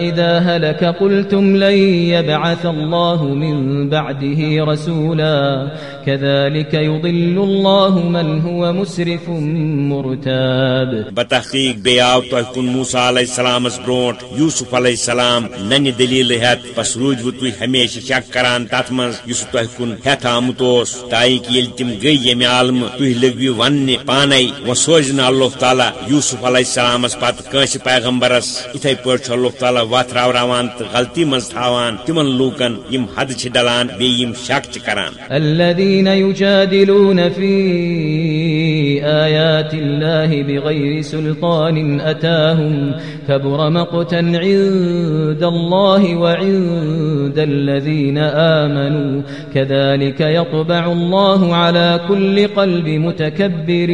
إذا هلك قلتم لن يبعث الله من بعده رسولا. كذلك يضل الله من هو مسرف مرتاب. بتحقیق بے آو تہ کن موسا علیہ السلام برونٹ، یوسف علیہ السلام ننہ دلیل ہیت بس روز و تھی ہمیشہ شک کران تت من اس تہ کن ہیت آمت اس گئی یم عالم تھی لگو ون پانے و سوزن اللہ تعالیٰ یوسف علیہ السلام پتہ کنس پیغمبرس اتھے پٲٹھۍ چھُ اللہ تعالیٰ وتھ راوراوان غلطی مز تھاوان تمن لوکن یم حد چھ ڈلان بیٚیہِ یم شک چھ کران۔ الذين يجادلون في آيات الله بغير سلطان أتاهم كبر مقتا عند الله وعند الذين آمنوا كذلك يطبع الله على كل قلب متكبر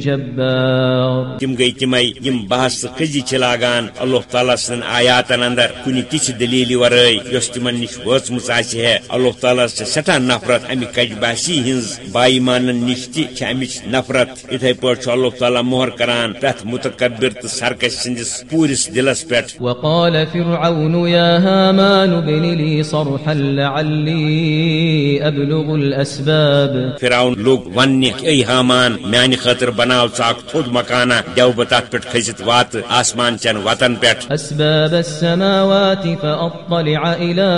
جبار۔ تم گئی تمے یم بحث چھ لاگان اللہ تعالیٰ سن آیاتن اندر کُنہِ تِژھ دلیل ورٲے یۄس تمن نش آسہِ ہے۔ اللہ تعالیٰ چھ سٹھاہ نفرت امہِ کج باسی ہنز بائی مانن نش امِچ نفرت۔ اتھے چھُ اللہ تعالیٰ مہر کران پرٛٮ۪تھ متکبر تہٕ سرکش سٕنٛدِس پوٗرِس دلس پٮ۪ٹھ وقال فرعون يا هامان ابن لي صرحا لعلي أبلغ الأسباب. فراؤن لوگ وننہِ اے حامان میانہِ خٲطرٕ بناو ژٕ اکھ تھوٚد مکانہ دیو بہٕ تتھ پٮ۪ٹھ کھٔسِتھ واتہٕ آسمان چٮ۪ن وتن پٮ۪ٹھ أسباب السماوات فاطلع الى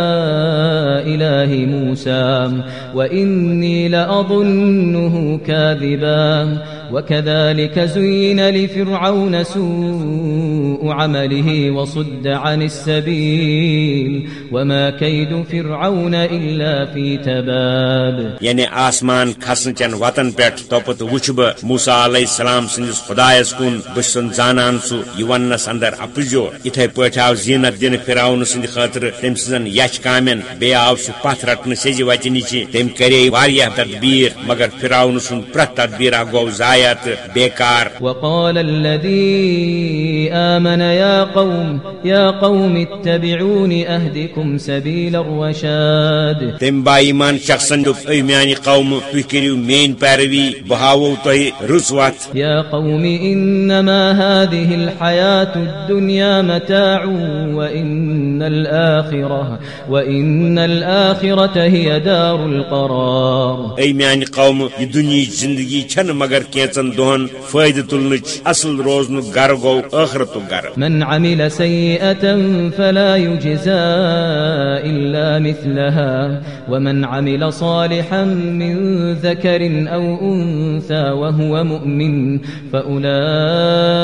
اله موسى واني لاظنه كاذبا. وكذلك زين لفرعون سوء عمله وصد عن السبيل وما كيد فرعون إلا في تباب. یعنی آسمان کھسن چن وطن پٮ۪ٹھ توپت وچھ بہ موسا علیہ السلام سندس خدایس کن بہ زانان سہ یہ ونس اندر اپزو اتھے پٲٹھۍ آو زینت دن فراؤن سند خاطر تم سن یچ کامن بے آو سہ پتھ رٹن سیزِ وتہ نچ تم کرے واریاہ تدبیر مگر فراؤن سن پرٛٮ۪تھ تدبیر گو ضایع تہٕ بیکار۔ وقال الذي آمن يا قوم يا قوم اتبعون أهدكم سبيل الرشاد۔ تم با ایمان شخصن دوٚپ اے میانہِ قوم کٔرِو میٲنۍ پیروی بہٕ ہاوو تۄہہِ رٕژ وتھ يا قوم إنما هذه الحياة الدنيا متاع وإن الآخرة وإن الآخرة هي دار القرار۔ اے میانہِ قوم یہِ دُنیہٕچ زندگی چھنہٕ مگر کینژن دۄہن فٲیدٕ تُلنٕچ اصل روزنُک گرٕ گوٚو ٲخرتُک گرٕ من عمل سيئة فلا يجزى إلا مثلها ومن عمل صالحا من ذكر أو أنثى وهو مؤمن فأولئك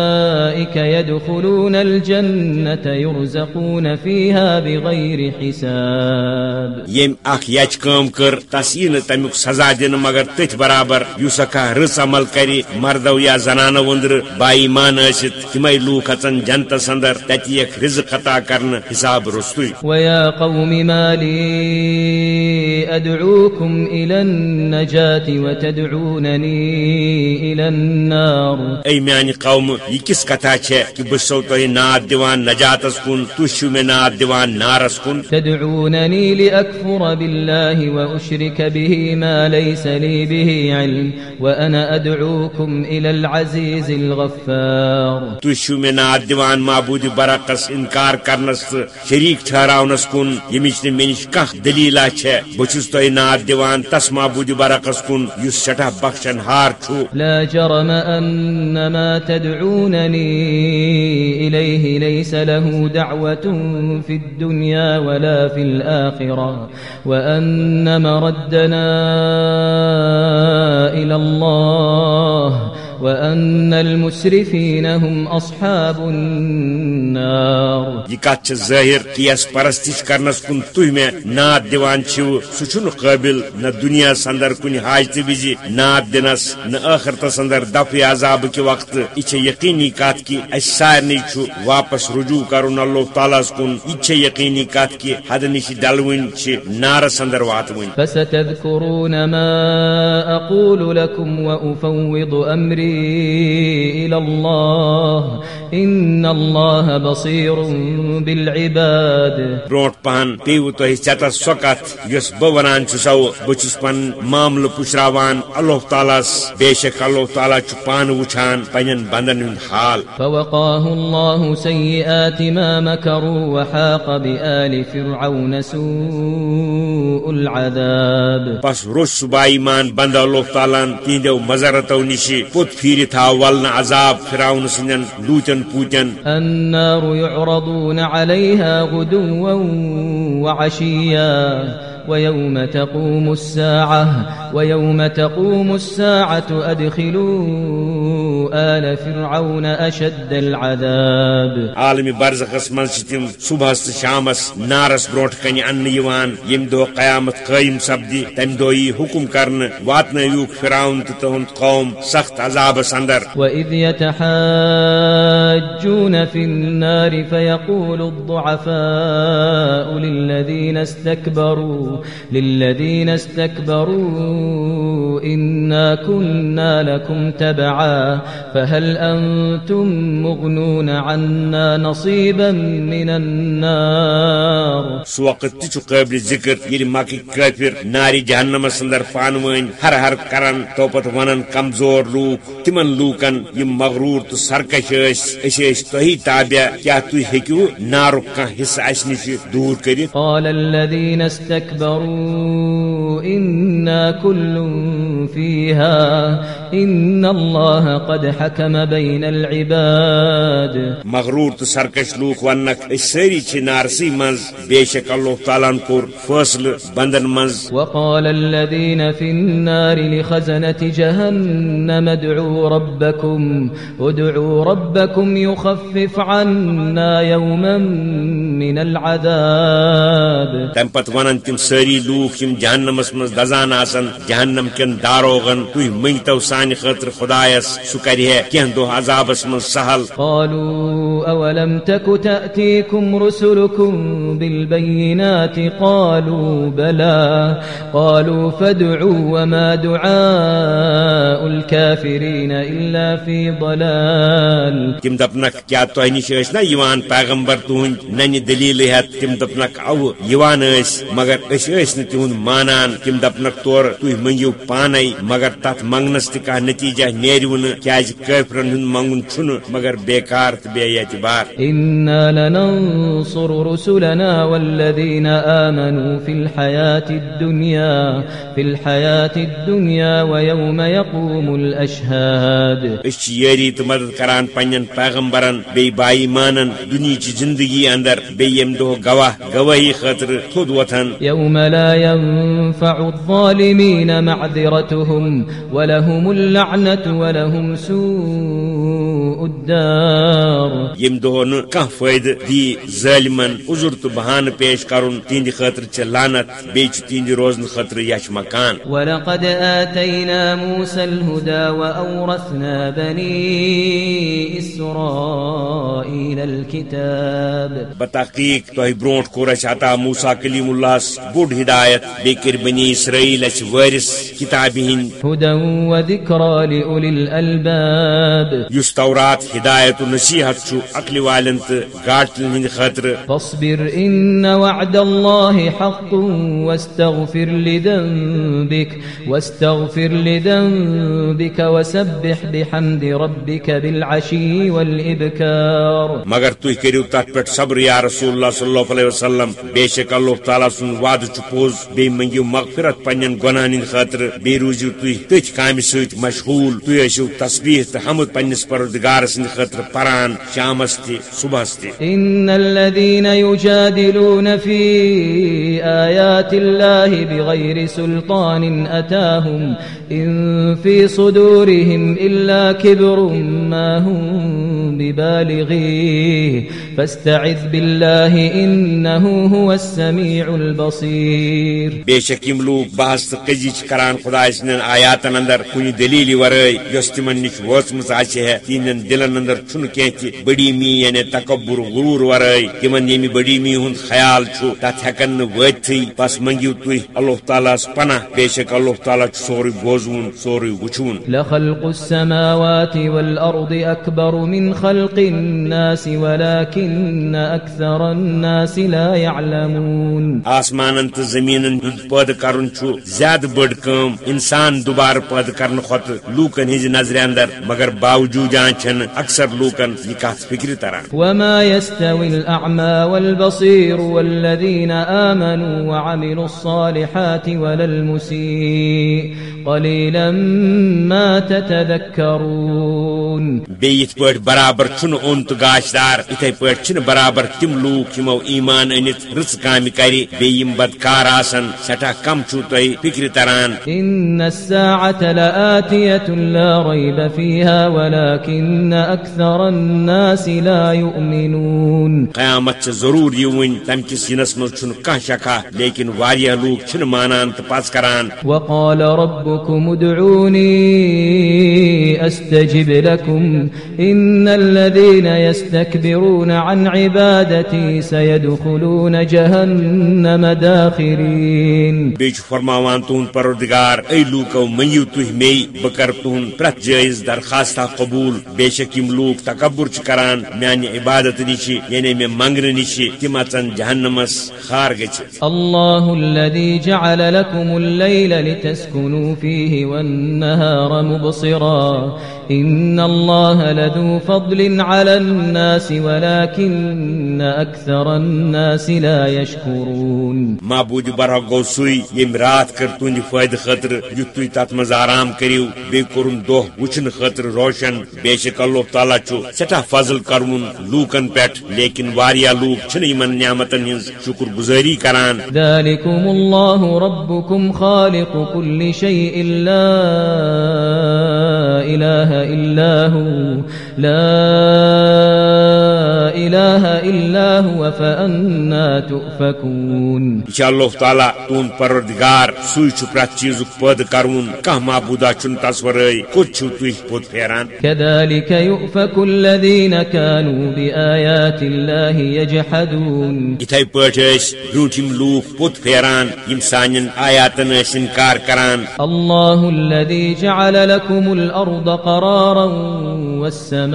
يدخلون الجنة يرزقون فيها بغير حساب۔ یم اکھ یچ کٲم کٔر تس یی نہٕ تمیُک سزا دِنہٕ مگر تٔتھۍ برابر کانٛہہ رٕژ عمل کرِ مردو یا زنانہ وندر بائی مان ٲسِتھ تِمے لوٗکھ اژن جنتس اندر تتہِ یکھ رزق عطا کرنہٕ حساب رستُے ويا قوم ما لي أدعوكم إلى النجاة وتدعونني إلى النار. اے میانہِ قوم یہِ کِس کتھا چھےٚ کہِ بہٕ چھسو تۄہہِ ناد دِوان نجاتس کُن تُہۍ چھِو مےٚ ناد دِوان نارس کُن تدعونني لأكفر بالله وأشرك به ما ليس لي به علم وأنا أدعوكم إلى العزيز الغفار. تُہۍ چھِو مےٚ ناد دِوان معبوٗدِ برعکس انکار کرنس تہٕ شریٖک ٹھہراونس کُن ییٚمِچ نہٕ مےٚ نِش کانٛہہ دٔلیٖلا چھےٚ بہٕ چھُس تۄہہِ ناد دِوان تس معبوٗدِ برعکس کُن یُس سٮ۪ٹھاہ بخشن ہار چھُ لا جرم أن ما تدعونني إليه ليس له دعوة في الدنيا ولا في الآخرة وأن مردنا إلى الله اللہ وأن المسرفين هم أصحاب النار ظاہر کہ یس پرستش کرنس تھی مے ناد دیوان چھو سہ چھن قابل نہ دنیا اندر کن حاجت وز ناد دنس نہ آخرتس اندر دفع عذاب کے وقت یہ یقینی کت کہ اس سارے چھ واپس رجوع کرن اللہ تعالیٰ کن یہ یقینی کت کہ حد نش ڈلون نارس اندر واتون فستذكرون ما أقول لكم وأفوض أمري إلى الله. إن الله بصير بالعباد. برونٹ پہن پیو تہ ژےٚ سۄ کتھ یۄس بہٕ ونان چھُسو پن معاملہٕ پُشراوان اللہ تعالیٰ بے شک اللہ تعالیٰ چھُ پانہٕ وٕچھان پننٮ۪ن بندن حال. فوقاه الله سيئات ما مكروا وحاق بآل فرعون سوء العذاب. بس روش سُہ باایمان بند اللہ تعالیٰ تہنٛدیو مزرتو نِش پوٚت پھر آو ولنہٕ عذاب فراون سٕنٛدٮ۪ن لوٗتٮ۪ن پوٗتٮ۪ن النار يعرضون عليها غدوا وعشيا۔ ويوم تقوم الساعة ويوم تقوم الساعة أدخلوا آل فرعون أشد العذاب. عالمی برزخس من چھ تم صبحس تو شامس نارس بروٹ کن ان یوان یم دو قیامت قائم سپدی تم دو یہ حکم کرن واتنوک فراون تو تہند قوم سخت عذابس اندر. وإذ يتحاجون في النار فيقول الضعفاء للذين استكبروا للذين استكبروا إنا كنا لكم تبعا فهل أنتم مغنون عنا نصيبا من النار سو وقت تہ چھ قابل ذکر یل مکہ کافر ناری جہنمس اندر پانوین ہر ہر کران تو پت ونن کمزور لوک تمن لوکن یم مغرور تو سرکش اس اس تہی تابع کیا تھی ہیکو نارک کان حصہ اس نش دور کرت قال الذين استكبروا إنا كل فيها إن الله قد حكم بين العباد مغرور تو سرکش لوک ونک اس ساری چھ نارسی منز بے شک اللہ تعالیٰ کور فیصل بندن منز. وقال الذين في النار لخزنة جهنم ادعوا ربكم ادعوا ربكم يخفف عنا يوما من العذاب. تم پت ونن تم ساری لوک یم جہنمس مز دزان آسن جہنم کن داروغن تھی منگتو سانہ خاطر خدایس سہ کر کی دہ عذابس مز سہل۔ قالوا أولم تك تأتيكم رسلكم بالبينات قالوا بلى قالوا فادعوا وما دعاء الكافرين إلا في ضلال۔ تم دپنک کیا نش ٲسۍ نا یوان پیغمبر تہند ننہ دلیل ہیت تم دپنک او یوان ٲسۍ مگر ٲسۍ نہٕ تہند مانان تم دپنک تور تُہۍ منگِو پانے مگر تتھ منگنس تہ کانٛہہ نتیجہ نیرو نہٕ کیازِ کٲفرن ہُنٛد منگُن چھُنہٕ مگر بیکار تہٕ بے اعتبار۔ رسلنا والذين آمنوا في الحياة الدنيا في الحياة الدنيا ويوم يقوم الأشهاد۔ أسۍ چھِ یٲری تہٕ مدد کران پننٮ۪ن پیغمبرن بیٚیہِ بائی مانن دُنہِچہِ زندگی اندر بیٚیہِ ییٚمہِ دۄہ گواہ گوٲہی خٲطرٕ تھوٚد وۄتھان يوم لا ينفع الظالمين معذرتهم ولهم اللعنة ولهم سوء الدار. نہ فائدہ دی ظالمن عذر تو بہانہ پیش کرن تہند خاطر چھ لعنت بیچ تہند روزن خاطر یش مکان. ولقد آتينا موسى الهدى وأورثنا بني إسرائيل الكتاب. بتحقیق تہ بروٹ کور اس عطا موسا کلیم اللہ بوڑ ہدایت بیکر بنی اسرائیل اس وارث کتاب ہند هدى وذكرى لأولي الألباب۔ یس تورات ہدایت و نصیحت چھو عقل والن تو گاٹلن ہند خاطر۔ فاصبر إن وعد الله حق واستغفر لذنبك واستغفر لذنبك وسبح بحمد ربك بالعشي والإبكار مگر تھی کرو تر پہ صبر یا رسول اللہ صلی اللہ علیہ وسلم۔ بے شک اللہ تعالیٰ سن وعد چھ پوز بی منگیو مغفرت پنن گناہن ہند خاطر بی روزیو تھی تتھ کامہ ست مشغول تھی ٲسِو تسبیح تو حمد پنس پروردگار سند خاطر پران شامس تہ صبحس تہ إن الذين يجادلون في آيات الله بغير سلطان أتاهم إن في صدورهم إلا كبر ما هم ببالغيه فاستعذ بالله إنه هو السميع البصير بے شک یم لوگ بحث قزی چھ کران خدا سن آیاتن اندر کن دلیل ورائے یس تمن نش وچم ہے تہندین دلن اندر تہ بڑی می یعنی تکبر غرور ورائے تمن یمی بڑی می ہند خیال ہکن وتھی بس منگیو تھی اللہ تعالیٰ پناہ بے شک اللہ تعالیٰ چھ سوری بوزون سوری وچھون. لخلق السماوات والأرض أكبر من خلق الناس ولكن أكثر الناس لا يعلمون آسمان آسمان تو زمین ہند پید کرن زیادہ بڑ کم انسان دوبارہ پید کرنے کھت لوکن ہز نظر اندر مگر باوجود جان اکثر لوکن یہ کت فکر تران۔ وما يستوي الأعمى والبصير والذين آمنوا وعملوا الصالحات ولا المسيء قليلا ما تتذكرون. بیت پٲٹھۍ برابر چھُنہٕ اوٚن تہٕ گاشدار یِتھے پٲٹھۍ چھِنہٕ برابر تِم لوٗکھ یِمو ایمان أنِتھ رٕژ کامہِ کرِ بیٚیہِ یِم بدکار آسن سٮ۪ٹھاہ کم چھُو تۄہہِ فِکرِ تران۔ إن الساعة لآتية لا ريب فيها ولكن أكثر الناس لا يؤمنون. قیامت ضروٗر یِوٕنۍ تمہِ کِس یِنس منٛز چھُنہٕ کانٛہہ شکا لیکن واریاہ لوٗکھ چھِنہٕ مانان تہٕ پژ کران۔ وقال ربكم ادعوني أستجب لكم. إن الذين يستكبرون عن عبادتي سيدخلون جهنم داخرين. چھُ فرماوان اے لوٗکو مٔنگِو تُہۍ مے بہٕ کرٕ تُہُنٛد پرٛٮ۪تھ جٲیز درخاستہ قبوٗل. بے شک یِم لوٗکھ تکبُر چھِ کران میانہِ عبادت نِش یعنی مےٚ منگنہٕ نِش تِم اژن جہنمس خار گٔژھِتھ الله الذي جعل لكم الليل لتسكنوا فيه والنهار مبصرا إن الله لذو فضل على الناس ولكن أكثر الناس لا يشكرون معبود برحق گو سُے ییٚمۍ رات کٔر تُہنٛدِ فٲیدٕ خٲطرٕ یُتھ تُہۍ تتھ منٛز آرام کٔرِو بیٚیہِ کوٚرُن دۄہ وٕچھنہٕ خٲطرٕ روشن بے شک اللہ تعالیٰ چھُ سٮ۪ٹھاہ فضل کرون لوٗکن پٮ۪ٹھ لیکن واریاہ لوٗکھ چھِنہٕ یِمن نعمتن ہٕنٛز شُکر گُزٲری کران۔ ذلكم الله ربكم خالق كل شيء لا إله إلا هو. لا إله إلا هو فأنا تؤفكون. یہ چھُ اللہ تعالیٰ تُہُنٛد پروردگار سُے چھُ پرٛٮ۪تھ چیٖزُک پٲدٕ کرون. کانٛہہ معبوٗدا تس ورٲے کوٚت چھِو تُہۍ پوٚت پھیران كذلك يؤفك الذين كانوا بآيات الله يجحدون. پٲٹھۍ ٲسۍ برٛوٗنٛٹھِم لوٗکھ پوٚت پھیران آیاتن ٲسۍ انکار کران. الله الذي جعل لكم الأرض قرارا والسماء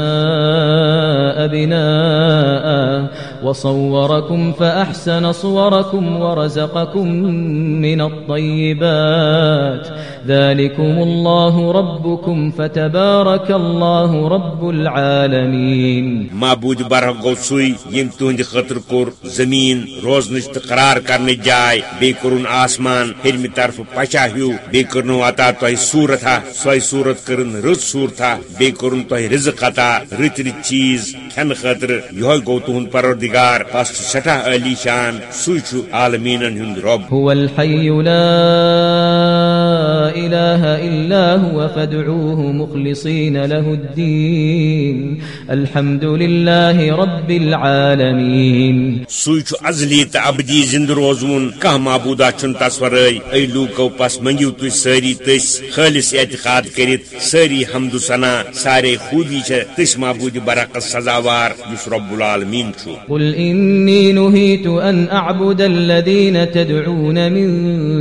بناء وصوركم فأحسن صوركم ورزقكم من الطيبات. ذلكم الله ربكم فتبارك الله رب العالمين. معبود برحق گو سُے ییٚمۍ تُہنٛدِ خٲطرٕ کوٚر زٔمیٖن روزنٕچ تہٕ قرار کرنٕچ جاے بیٚیہِ کوٚرُن آسمان ہیٚرمہِ طرفہٕ پچا ہیوٗ بیٚیہِ کٔرنو عطا تۄہہِ صوٗرت ہا سۄے صوٗرت کٔرٕن رٕژ صوٗرتھا بیٚیہِ کوٚرُن تۄہہِ رِزق عطا رٕتۍ رٕتۍ چیٖز کھٮ۪نہٕ خٲطرٕ یِہوے گوٚو تُہُنٛد پروردگار بس چھُ سٮ۪ٹھاہ عٲلی شان سُے چھُ عالمیٖنن ہُنٛد رۄب هو الحي لا إله إلا هو فادعوه مخلصين له الدين الحمد لله رب العالمين سوی چھ ازلی تو ابدی زند روزون کھانا معبودہ چھ تس ورائے اے لوکو پس منگیو تھی ساری تس خالص اعتقاد کرت ساری حمد و ثنا سارے خوبی چھ تس معبود برعکس سزاوار یس رب العالمین چھو۔ قل إني نهيت أن أعبد الذين تدعون من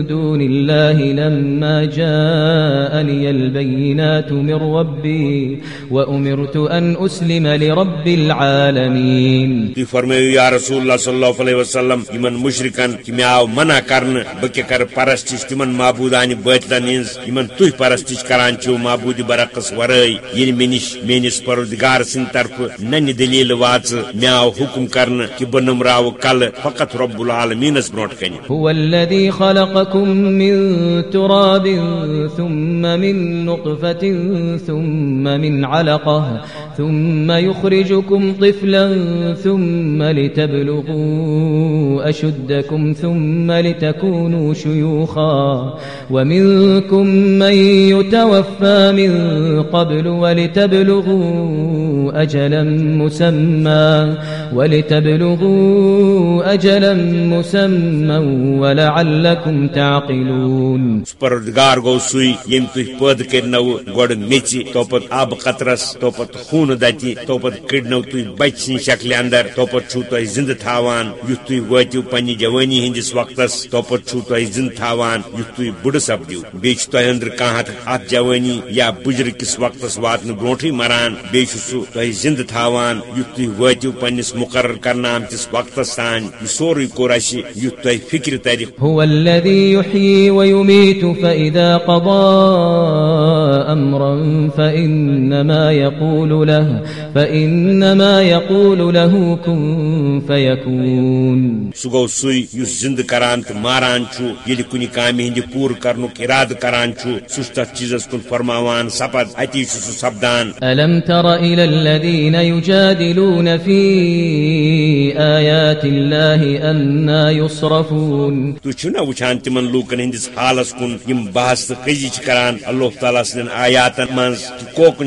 دون الله لما جاءني البينات من ربي وأمرت أن أسلم لرب العالمين تی فرمایو یا رسول اللہ صلی اللہ علیہ وسلم یمن مشرکن کہ مے آو منع کرن بہ کر پرستش تمن معبودان باطلن ہنز یمن تھی پرستش کران چھو معبود برعکس ورٲے ییٚلہِ مےٚ نِش میٲنِس پروردگار سٕنٛدِ طرفہٕ ننہِ دلیل واژ مےٚ آو حکم کرنہٕ کہ بہٕ نمراو کلہٕ فقط رب العالمیٖنس برونٛٹھ کنہِ هو الذي خلقكم من تراب ثم من نطفة ثم من علقة ثم يخرجكم طفلا ثم لتبلغوا أشدكم ثم لتكونوا شيوخا ومنكم من يتوفى من قبل ولتبلغوا أجلا مسمى ولتبلغوا أجلا مسمى ولعلكم تعقلون. پروردگار گو سُے یم تُہۍ پٲدٕ کٔرنو گۄڈٕ میژِ تو پتہٕ آبہٕ قطرس تو پتہٕ خوٗنہٕ دتہِ تو پتہٕ کٔڑنو تُہۍ بچہِ سٕنٛدِ اندر تو پتہٕ چھُو تۄہہِ تھاوان یُتھ تُہۍ وٲتِو پننہِ جوٲنی ہٕنٛدِس وقتس تو پتہٕ چھُو تۄہہِ زِندٕ تھاوان یُتھ تُہۍ بُڑٕ سپدِو بیٚیہِ چھُ تۄہہِ أنٛدرٕ کانٛہہ ہتھ یا بُجرٕ کِس وقتس واتنہٕ برونٛٹھٕے مران بیٚیہِ چھُ سُہ تۄہہِ زِندٕ تھاوان یُتھ تُہۍ وٲتِو پننِس مقرر کرنہٕ آمتِس وقتس تانۍ یہِ سورُے کوٚر یُتھ تۄہہِ فِکرِ ترِ هو الذي يحيي ويميت فإذا قضى أمرا فإنما يقول له فإنما يقول له كن فيكون. گوٚو سُے یُس زِندٕ کران تہٕ ماران چھُ ییٚلہِ کُنہِ کامہِ ہٕنٛدِ پوٗرٕ کرنُک اِرادٕ کران چھُ تتھ چیٖزس کُن فرماوان سپد اتی چھُ سُہ سپدان. ألم تر إلى الذين يجادلون في آيات الله أنا يصرفون تُہۍ چھِو نا وٕچھان تِمن لوٗکن ہٕنٛدِس حالس کُن یِم بحث چھِ کران۔ اللہ تعالیٰ سٕنٛدٮ۪ن آیاتن منٛز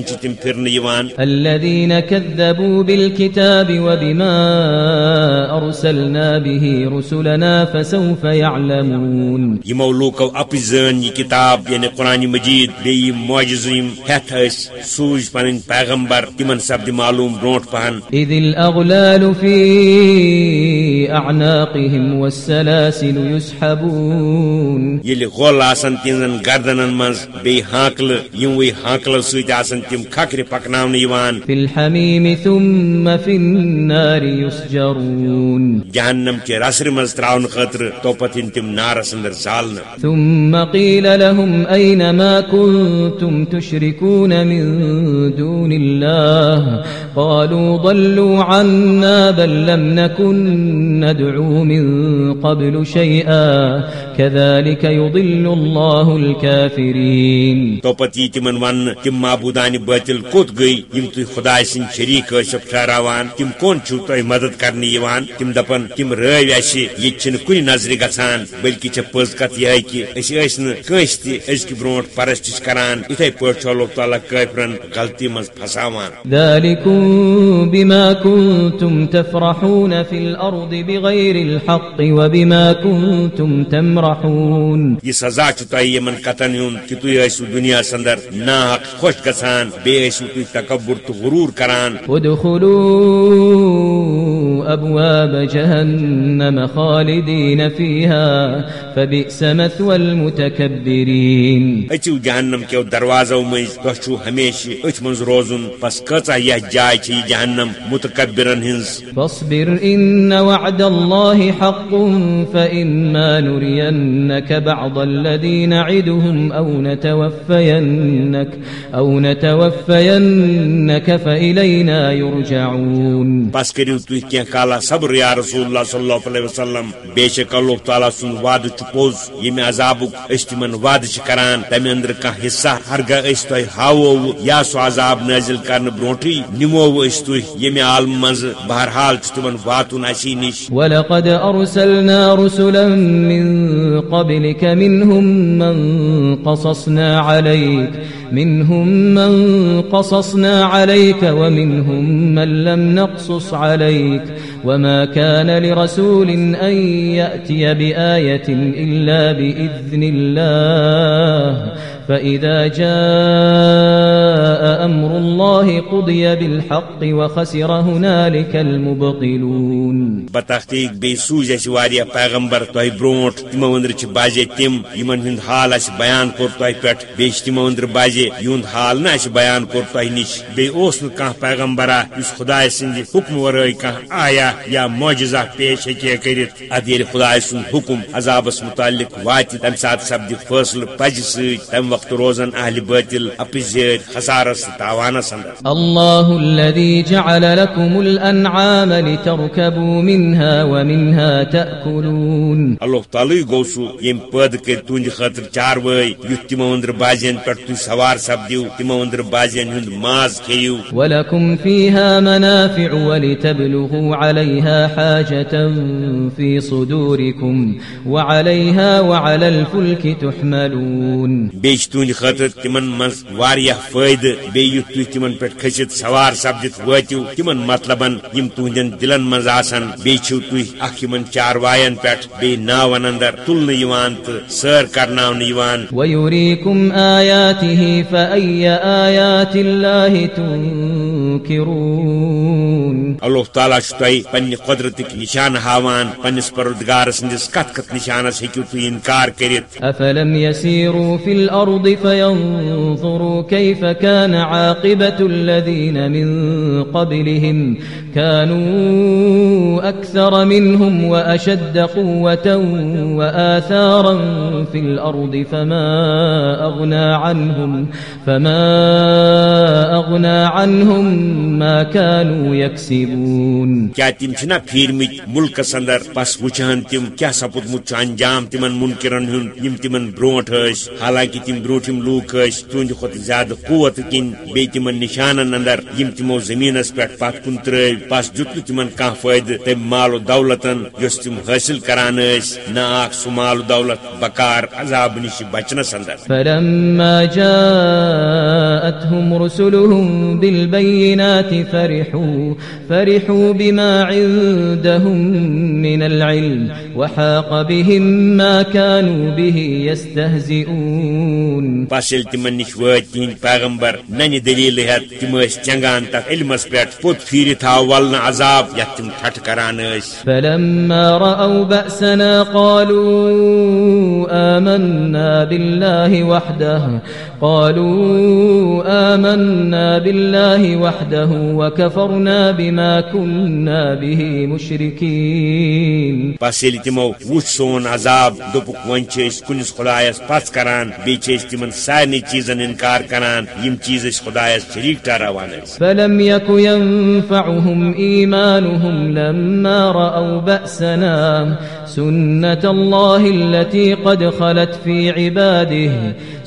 چھِ تِم پھِرنہٕ یِوان۔ الذين كذبوا بالكتاب وبما أرسلنا به رسلنا فسوف يعلمون لوٗکو اپٕز زٲنۍ یہِ کِتاب یعنی قرآنہِ مجیٖد بیٚیہِ یِم معجزٕ یِم ہٮ۪تھ ٲسۍ سوٗزۍ پنٕنۍ پیغمبر تِمن سپدِ معلوٗم برونٛٹھ پہن۔ إذ الأغلال في أعناقهم والسلاسل يسحبون. ییٚلہِ غول آسن تِہنٛزن گردنن منٛز بیٚیہِ ہانکلہٕ یِموٕے ہانکلو سۭتۍ آسن تِم کھکھرِ پکناونہٕ یِوان. في الحميم ثم في النار يسجرون. جہنم چہِ رسرِ منٛز تراونہٕ خٲطرٕ توپت یِن تِم نارس انٛدر زالنہٕ. ثم قيل لهم أين ما كنتم تشركون من دون الله؟ قالوا ضلوا عنا بل لم نكن ندعو من قبل شيئا كذلك يضل الله الكافرين. توپت یی تِمن وننہٕ تِم معبوٗدانہِ بٲتِل کوٚت گٔیہِ یِم تُہۍ خۄداے سٕنٛدۍ شریٖک ٲسِو ٹھہراوان تِم کون چھِو تۄہہِ مدد کرنہِ یِوان تِم دپن تِم رٲوۍ اَسہِ ییٚتہِ چھِنہٕ کُنہِ نظرِ گژھان بٔلکہِ چھےٚ پٔز کتھ یِہے کہِ أسۍ ٲسۍ نہٕ کٲنٛسہِ تہِ أزکہِ برونٛٹھ پرستش کران یِتھے پٲٹھۍ چھُ اللہ تعالیٰ کٲفرن غلطی منٛز پھساوان ذلكم بما كنتم تفرحون في الأرض بغير الحق وبما كنتم تمرحون. یہ سزا چھُ تۄہہِ یِمن کتن ہُنٛد کہِ تُہۍ ٲسِو دُنیاہس اندر ناحق خۄش گژھان بیٚیہِ ٲسِو تُہۍ تکبر تہٕ غروٗر کران۔ أبواب جهنم خالدين فيها فبئس مثوى المتكبرين أژِو جہنم کٮ۪و دروازو تۄہہِ چھُو ہمیشہِ أتھۍ منٛز روزُن بس جاے چھِ یہِ جہنم متکبرن ہٕنٛز۔ فاصبر إن وعد الله حق فإما نرينك بعض الذي نعدهم أو نتوفينك أو نتوفينك فإلينا يرجعون. بس کٔرِو تُہۍ کینٛہہ کالا صبر یا رسول اللہ صلی اللہ علیہ وسلم بے شک اللہ تعالیٰ سُنٛد وعدٕ چھُ پوٚز أسۍ تِمن وعدٕ چھِ کران تمہِ أنٛدرٕ کانٛہہ حصہ ہرگاہ أسۍ تۄہہِ ہاوو یا سُہ عذاب نٲزِل کرنہٕ برونٛٹھٕے نِمو تُہۍ ییٚمہِ عالمہٕ منٛزٕ بہرحال چھُ تِمن واتُن اسی نِش ولقد أرسلنا رسلا من قبلك منهم من قصصنا عليك، منهم من قصصنا عليك ومنهم من لم نقصص عليك. وما كان لرسول أن يأتي بآية إلا بإذن الله. فإذا جاء أمر الله قضي بالحق وخسر هنالك المبطلون بتحقیق بی سوز اس واریا پیغمبر تہ برونٹ تمو اندر چھ باجے تم، یمن ہند حال اس بیان کور تہ پٹ بیچ تمو اندر باجے یوند حال نہ اس بیان کور تہ نش بی اوس نہ کانہ پیغمبرا اس خدا سند حکم ورٲے کانہ آیا یا معجزہ پیش ہیکہ کرت اد ییٚلہِ خدا سُنٛد حکم عذابس متعلق واتہِ، تمہِ ساتہٕ سپدِ فٲصلہٕ پزِ سۭتۍ وقت روزن اہل باطل اپزیر خسارس تاوانس اندر الله الذي جعل لكم الأنعام لتركبوا منها ومنها تأكلون اللہ تعالی گو سو یم پد کر تہند خاطر چاروٲے یُتھ تمو اندر بازین پٮ۪ٹھ تُہۍ سوار سپدِو تمو اندر بازین ہُنٛد ماز کھیِو۔ ولكم فيها منافع ولتبلغوا عليها حاجة في صدوركم وعليها وعلى الفلك تحملون۔ بیٚیہِ چھِ خاطر خٲطرٕ تمن منٛز واریاہ فٲیدٕ، بیٚیہِ یُتھ تُہۍ سوار سپدت واتو تم مطلب تہندین دلن منٛز آسن، بیٚیہِ چھِو تُہۍ اکھ پہ چاروایَن ناون اندر تلن تو سیر کرنا ويريكم آياته فأي آيات الله تنكرون اللہ تعالیٰ چھُ تۄہہِ پننہِ قۄدرتٕکۍ نشانہٕ ہاوان پننس پروردگار سٕنٛدِس کتھ کتھ نشانس ہیٚکِو تُہۍ انکار کٔرِتھ أفلم يسيروا في الأرض فينظروا كيف كان عاقبة الذين من قبلهم كانوا أكثر منهم وأشد قوة وآثارا في الأرض فما أغنى عنهم فما أغنى عنهم ما كانوا يكسبون کیا تم چھنا پھیرمت ملکس اندر بس وچان تم کیا سپودمت چھ انجام تمن منکرن ہند یم تمن برونٹ حالانکہ تم برونٹم لوک ٲسۍ تہند کھۄتہٕ زیادٕ قوت کن بیٚیہِ تمن نشانن اندر یم تمو زمینس پٮ۪ٹھ پتھ کُن ترٲو بس دیُت نہٕ تمن کانٛہہ فٲیدٕ تمہِ مال و دولتن یۄس تم حٲصل کران ٲسۍ نہ آکھ سُہ مال و دولت بکار عذاب نش بچنس اندر فلما جاءتهم رسلهم بالبينات فرحوا فرحوا بما عندهم من العلم وحاق بهم ما كانوا به يستهزئون. بس ییٚلہِ تمن نش وٲتۍ تہنٛدۍ پیغمبر ننہِ دلیل ہٮ۪تھ تم ٲسۍ چنگان تتھ علمس پٮ۪ٹھ پوٚت پھیٖرِتھ آو ولنہٕ عذاب یتھ تم ٹھٹھ کران ٲسۍ فلما رأوا بأسنا قالوا آمنا بالله وحده قالوا آمنا بالله وحده وكفرنا بما كنا به مشركين. بس ییٚلہِ تمو وُچھ سون عذاب دوٚپُکھ وۄنۍ چھِ أسۍ کُنِس خۄدایس پژھ کران بیٚیہِ چھِ أسۍ تمن سارنٕے چیٖزن انکار کران یِم چیٖز أسۍ خۄدایس شریٖک ٹھہراوان ٲسۍ۔ فلم يك ينفعهم إيمانهم لما رأوا بأسنا سنة الله التي قد خلت في عباده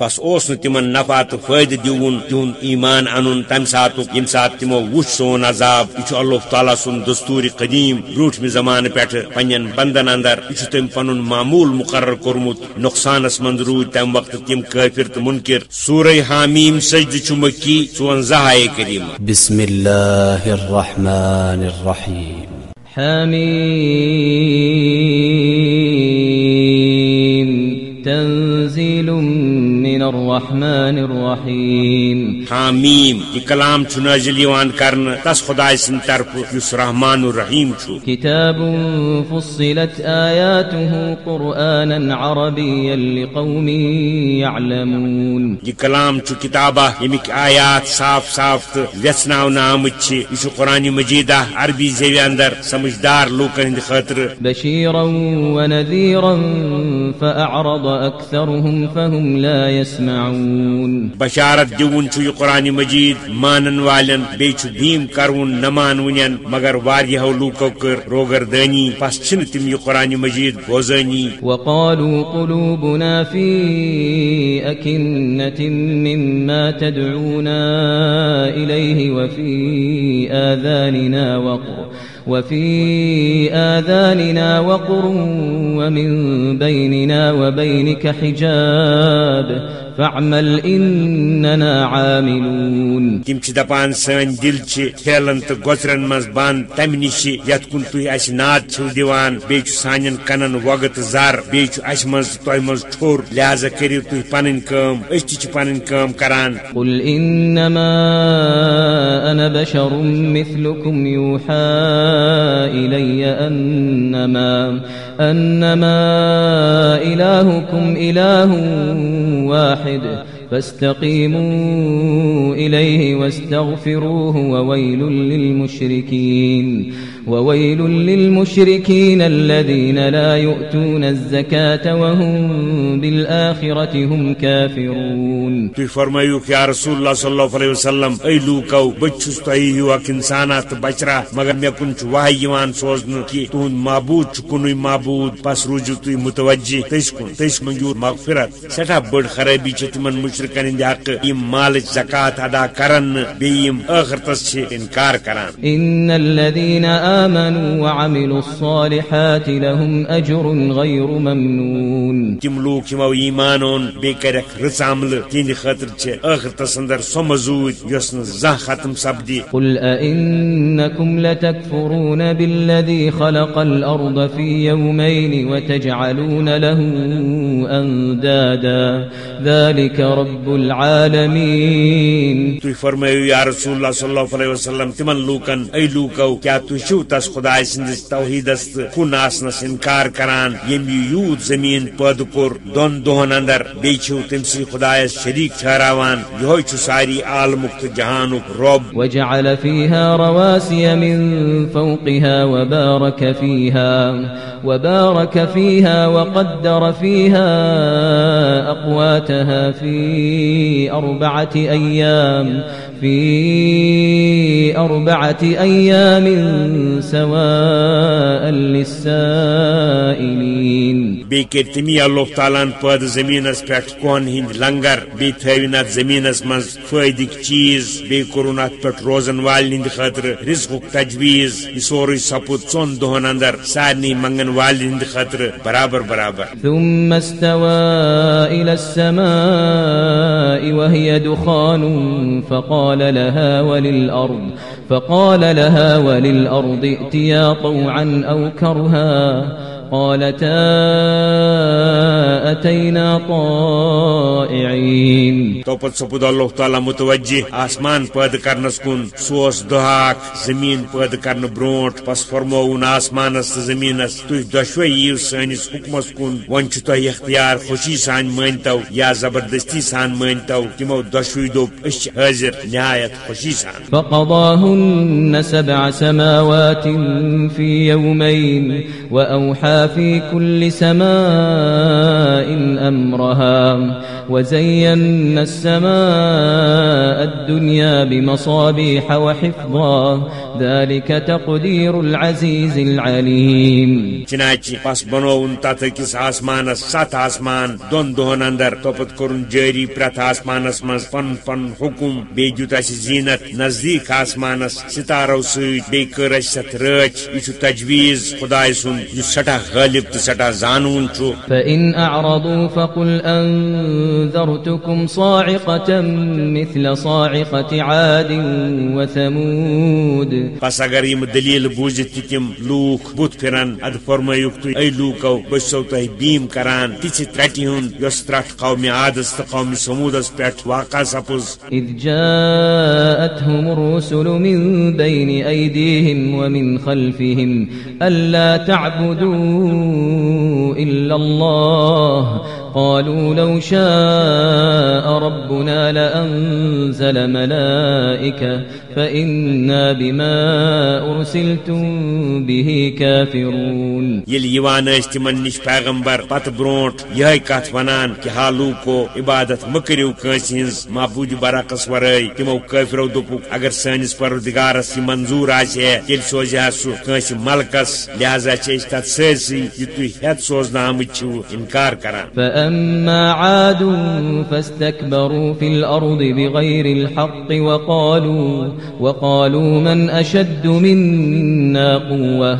بس اوس تمن نفع تہٕ فٲیدٕ دِوُن تِہُنٛد ایمان انُن تمہِ ساتُک ییٚمہِ ساتہٕ تِمو وُچھ سون عذاب یہِ اللہ تعالیٰ سُنٛد دستوٗرِ قدیٖم۔ برٛوٗنٛٹھمہِ زمانہٕ پٮ۪ٹھٕ پننٮ۪ن بندن اندر یہِ چھُ تٔمۍ پنُن معموٗل مقرر کوٚرمُت۔ نۄقصانس منٛز روٗدۍ تمہِ وقتہٕ تِم کٲفِر تہٕ مُنکِر۔ سورے حامیٖم سجدٕ چھُ مکی ژُوَنزاہ آیے کریٖمہ۔ بسم الله الرحمن الرحيم حميم الرحمن الرحيم. حامیم یہ کلام چھُ نازل یوان تس خدائے سٕنٛدِ طرفہٕ یُس رحمان الرحیم چھُ كتاب فصلت آياته قرآنا عربيا لقوم يعلمون یہ کلام چھُ کتابہ ییٚمِکۍ آیات صاف صاف تہٕ ویژناونہٕ آمٕتۍ چھِ یہِ چھُ قرآنہِ مجیدہ عربی زیوِ اندر سمجھدار لوٗکن ہٕنٛدِ خٲطرٕ بشيرا ونذيرا فأعرض أكثرهم فهم لا يسمعون بشارت دِوُن چھُ قرآن مجید مانن والن بیچ دیم کرون نمان ونین، مگر واریہو لوکو کر روگردانی پس چھن تم یہ قرآن مجید بوزانی وقالوا قلوبنا في أكنة مما تدعونا إليه وفي آذاننا وقر، وفي آذاننا وقر ومن بيننا وبينك حجاب۔ فاعمل إننا عاملون. تم چھ دپان سن دل چھ ٹھیلن تو گوچرن مز بند تم نش یت کن تھی اس ناد چھو دیوان بی سان کنن وگت زر بی اس مز تہ مز ٹھور لہذا کرو تھی پن کم اس تہ پن کم کران قل انما انا بشر مثلكم يوحى الي انما انما الهكم اله واحد. فاستقيموا إليه واستغفروه وويل للمشركين. وويل للمشركين الذين لا يؤتون الزكاة وهم بالآخرة هم كافرون. تُہۍ فرمٲیِو یا رسول اللہ صلی اللہ علیہ وسلم اے لوٗکو بہٕ چھُس تۄہہِ ہیوٗ اکھ اِنسانا تہٕ بچرا مگر مےٚ کُن چھُ واے یِوان سوزنہٕ کہِ تُہُنٛد معبوٗد چھُ کُنُے معبوٗد بس روٗزِو تُہۍ متوجہ تٔسۍ کُن تٔسۍ منٛگیوٗ مغفرت سٮ۪ٹھاہ بٔڑ خرٲبی چھِ تِمن مُشرِکن ہٕنٛدِ حقہٕ یِم مالٕچ زکات ادا کرن نہٕ بیٚیہِ یِم ٲخرتس چھِ انکار کران۔ إن الذين آمنوا وعملوا الصالحات لهم أجر غير ممنون. تم لوگ یمو ایمان اون بیٚیہِ کرکھ رٕژ عملہٕ تہنٛدِ خٲطرٕ چھِ ٲخرتس اندر سۄ مزوٗد یۄس نہٕ زانٛہہ ختم سپدِ قل أئنكم لتكفرون بالذي خلق الأرض في يومين وتجعلون له أندادا ذلك رب العالمين. فرمٲیِو یا رسول اللہ صلی اللہ علیہ وسلم تمن لوکن اے لوکو کیا چھِو تس خدا سندس توحیدس تہٕ کُن آسنس انکار کران. یم یہ یوٗت زمین پٲدٕ کوٚر دۄن دۄہن اندر. بیٚیہِ چھِو تٔمسٕے خدایس شریٖک ٹھہراوان یہوے چھُ ساری عالمُک تہٕ جہانُک رۄب وجعل فيها رواسي من فوقها وبارك فيها وبارك فيها وقدر فيها أقواتها في أربعة أيام في أربعة أيام سواء للسائلين بیٚیہِ کٔرۍ تمی اللہ تعالیٰ پٲدٕ زٔمیٖنس پٮ۪ٹھ کۄن ہٕنٛدۍ لنگر بیٚیہِ تھٲوِن اتھ زٔمیٖنس منٛز فٲیدٕکۍ چیٖز کوٚرُن اتھ پٮ۪ٹھ روزن والٮ۪ن ہٕنٛدِ خٲطرٕ رزقُک تجویٖز یہِ سورُے سپُد ژۄن دۄہن اندر سارنٕے منگن والٮ۪ن ہٕنٛدِ خٲطرٕ برابر برابر۔ ثم استوى إلى السماء وهي دخان فقال فقال لها وللأرض فقال لها وللأرض ائتيا طوعا أو كرها. قالتا أتينا طائعين. توپت سپود اللہ تعالیٰ متوجہ آسمان پٲدٕ کرنس کُن سُہ اوس دُہاک زٔمیٖن پٲدٕ کرنہٕ برونٛٹھ پس فرمووُن آسمانس تہٕ زٔمیٖنس تُہۍ دۄشوے یِیو سٲنِس حُکمس کُن چھُ تۄہہِ اختیار خوشی سان مٲنتو یا زبردستی سان مٲنتو تِمو دۄشوے دوٚپ أسۍ چھِ حٲضِر نہایت خوشی سان. فقضاهن سبع سماوات في يومين وأوحى في كل سماء أمرها وزينا السماء الدنيا بمصابيح وحفظا. ذلك تقدير العزيز العليم. چناچہ پس بنوون تت أکس آسمانس ست آسمان دون دۄہن اندر توپت کورن جٲری پرٛٮ۪تھ آسمانس منٛز پن پن حکم بیٚیہِ دیُت اسہِ زیٖنت نزدیٖک آسمانس ستارو سۭتۍ بیٚیہِ کٔر اسہِ اتھ رٲچھ یہِ چھُ تجویٖز خداے سُنٛد یُس سٮ۪ٹھاہ غٲلب تہٕ سٮ۪ٹھاہ زانوُن چھُ فإن أعرضوا فقل أنذرتكم صاعقة مثل صاعقة عاد وثمود. پس اگر یم دلیل تہِ تِم لوٗکھ بُتھ پھرن اد فرمٲیُکھ تُہۍ اے لوٗکو بہٕ چھسو تۄہہِ بیٖم کران تِژھِ ترٛٹہِ ہُنٛد یۄس ترٛٹھ قومہِ عادس تہٕ قومہِ سموٗدس پٮ۪ٹھ واقع سپُز إذ جاءتهم الرسل من بين أيديهم ومن خلفهم ألا تعبدوا إلا الله قالوا لو شاء ربنا لأنزل ملائكة فإنا بما أرسلتم به كافرون اس تمن نش پیغمبر پت برونٹ یہ کت ونان کہ حالو کو عبادت مکریو کنس ہنز معبود برعکس ورائی تمو کافرو دپو اگر سانس پروردگارس منظور آسے تیل سوزہ سہ کنس ملکس لہذا سرسی یہ تھی ہت سوزنہ آمت چھو انکار کران۔ فأما عاد فاستكبروا في الأرض بغير الحق وقالوا وقالوا من أشد منا قوة؟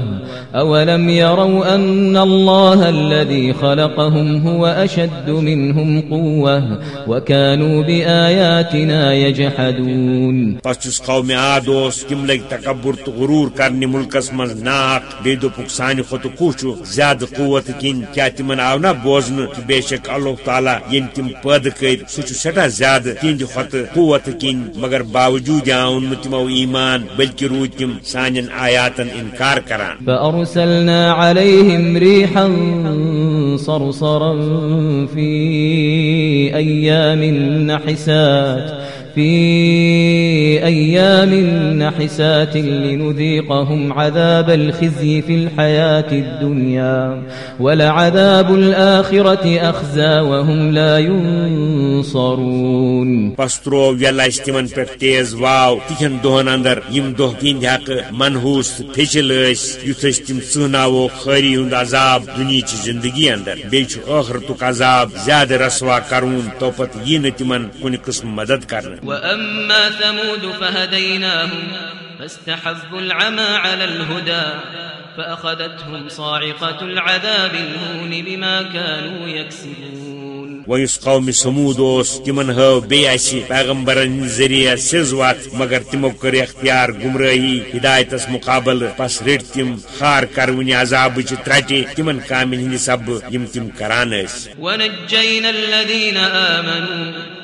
أولم يروا أن الله الذي خلقهم هو أشد منهم قوة وكانوا بآياتنا يجحدون؟ پس چس قوم عاد اوس تم لگ تکبر تو غرور کرنے ملکس من ناک بے دپک سانہ کھت کوچو زیادہ قوت کن کیا تمن آو نا بوزن؟ کہ بے شک اللہ تعالیٰ یم تم پید کر سہ سٹھا زیادہ تہند کھت قوت کن مگر باوجود آو نہ تمو ایمان، بلکہ روٗدۍ تم سانین آیاتن انکار کران. فأرسلنا عليهم ريحا صرصرا في أيام نحسات. في أيام نحسات لنذيقهم عذاب الخزي في الحياة الدنيا ولعذاب الآخرة أخزى وهم لا ينصرون پس ترو ویل تمن پہ تیز واو تہن دہن اندر یم دہ تہند حق منحوس پھچل یت تم ژہناو خری ہند عذاب دنیا زندگی اندر۔ بیچ ٲخرتُک عذاب زیادہ رسوا کرون تو پت یہ نہ تمن کُنہِ قسم مدد کرنہٕ۔ وأما ثمود فهديناهم فاستحبوا العمى على الهدى فأخذتهم صاعقة العذاب الهون بما كانوا يكسبون و اس قوم سمود اس تمن ہو بی اسی پیغمبرن ذریعہ سز وات مگر تمو کر اختیار گمراہی ہدایتس مقابل پس رٹ تم خار کرونی عذاب چ ترٹی تمن کامن ہند سب یم تم کران اس۔ ونجينا الذين آمنوا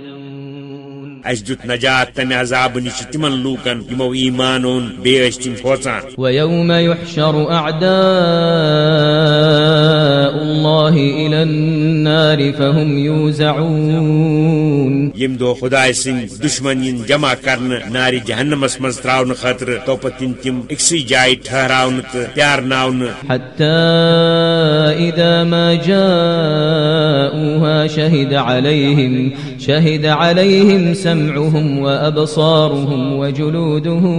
اس دت نجات تمہ عذاب نش تمن لوکن یمو ایمان اون بی اس تم پھوچان ويوم يحشر أعداء الله إلى النار فهم يوزعون۔ یم دو خدا سن دشمن ین جمع کرن ناری جہنمس مز تراون خاطر تو پتن تم اکسی جائے ٹھہراون پیار ناون۔ حتى إذا ما جاءوها شهد عليهم شهد عليهم سمعهم وأبصارهم وجلودهم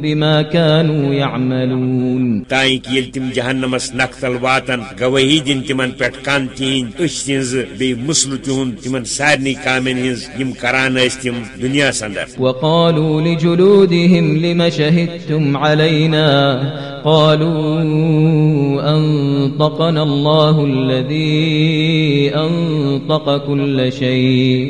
بما كانوا يعملون. تائیں کہ یل تم جہنمس نقتل واتن گواہی دن تمن پہ کان تہند أچھ تہذ بی مسل تہد تمن سارنی کامن ہز یم کران اس تم دنیا اندر وقالوا لجلودهم لم شهدتم علينا؟ قالوا أنطقنا الله الذي أنطق كل شيء.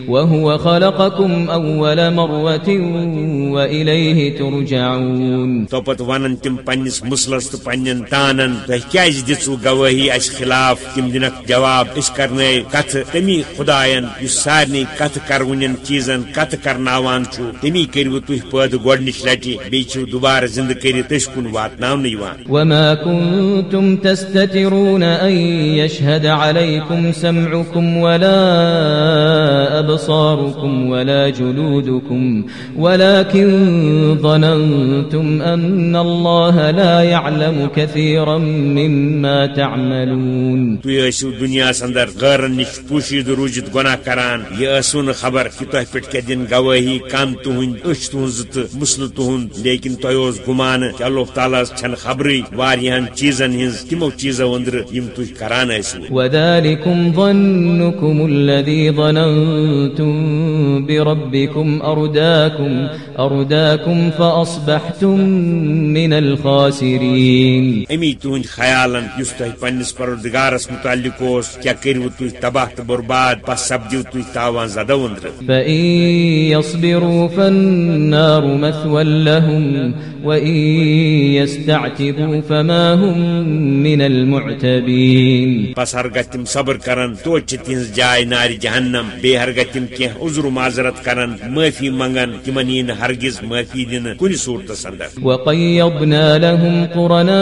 وهو خلقكم أول مرة وإليه ترجعون تو پت ونن تم پنس مسلس تو پنن تانن تہ کیاز دژو گواہی اس خلاف؟ تم دنک جواب اس کرنے کت تمی خداین یس سارنی کت کرونین چیزن کت کرناوان چھو تمی کریو تہ پد گڈنچ لٹی بی چھو دوبارہ زندہ کری تش کن واتناون یوان۔ وما كنتم تستترون أن يشهد عليكم سمعكم ولا أبصاركم ولا جلودكم ولكن ظننتم أن الله لا يعلم كثيرا مما تعملون. تھی ٲسِو دُنیاہس اندر غٲرن نش پوشید روٗزِتھ گۄناہ کران. یہِ ٲسوٕ نہٕ خبر کہِ تۄہہِ پٮ۪ٹھ کیٛاہ دِن گوٲہی کم تُہنٛدۍ أچھ تُہنٛزٕ تہٕ مسلہٕ تُہُنٛد لیکن تۄہہِ اوس گُمانہٕ کہِ اللہ تعالیٰ چھنہٕ خبرٕے واریاہن چیٖزن ہٕنٛز تِمو چیٖزو أنٛدرٕ یِم تُہۍ کران ٲسوٕ وذلكم ظنكم الذي ظننتم بربكم أرداكم أرداكم فأصبحتم من الخاسرين. امی تہنٛدۍ خیالن یُس تۄہہِ پننس پروردگارس متعلق اوس کیٛاہ کٔرِو تُہۍ تباہ برباد پس سپدِو تُہۍ تاوان زدو أنٛدرٕ فإن يصبروا فالنار مثوى لهم. وإن يستعتبوا فما هم من المعتبين پس ہرگہ تم صبر کرن توتہِ چھِ تہنٛز جاے نارِ جہنم بیٚیہِ ہرگہ تم کینٛہہ عذر معذرت کرن معافی منگن تمن یی نہٕ ہرگز معافی دِنہٕ کُنہِ صوٗرتس اندر وقيضنا لهم قرناء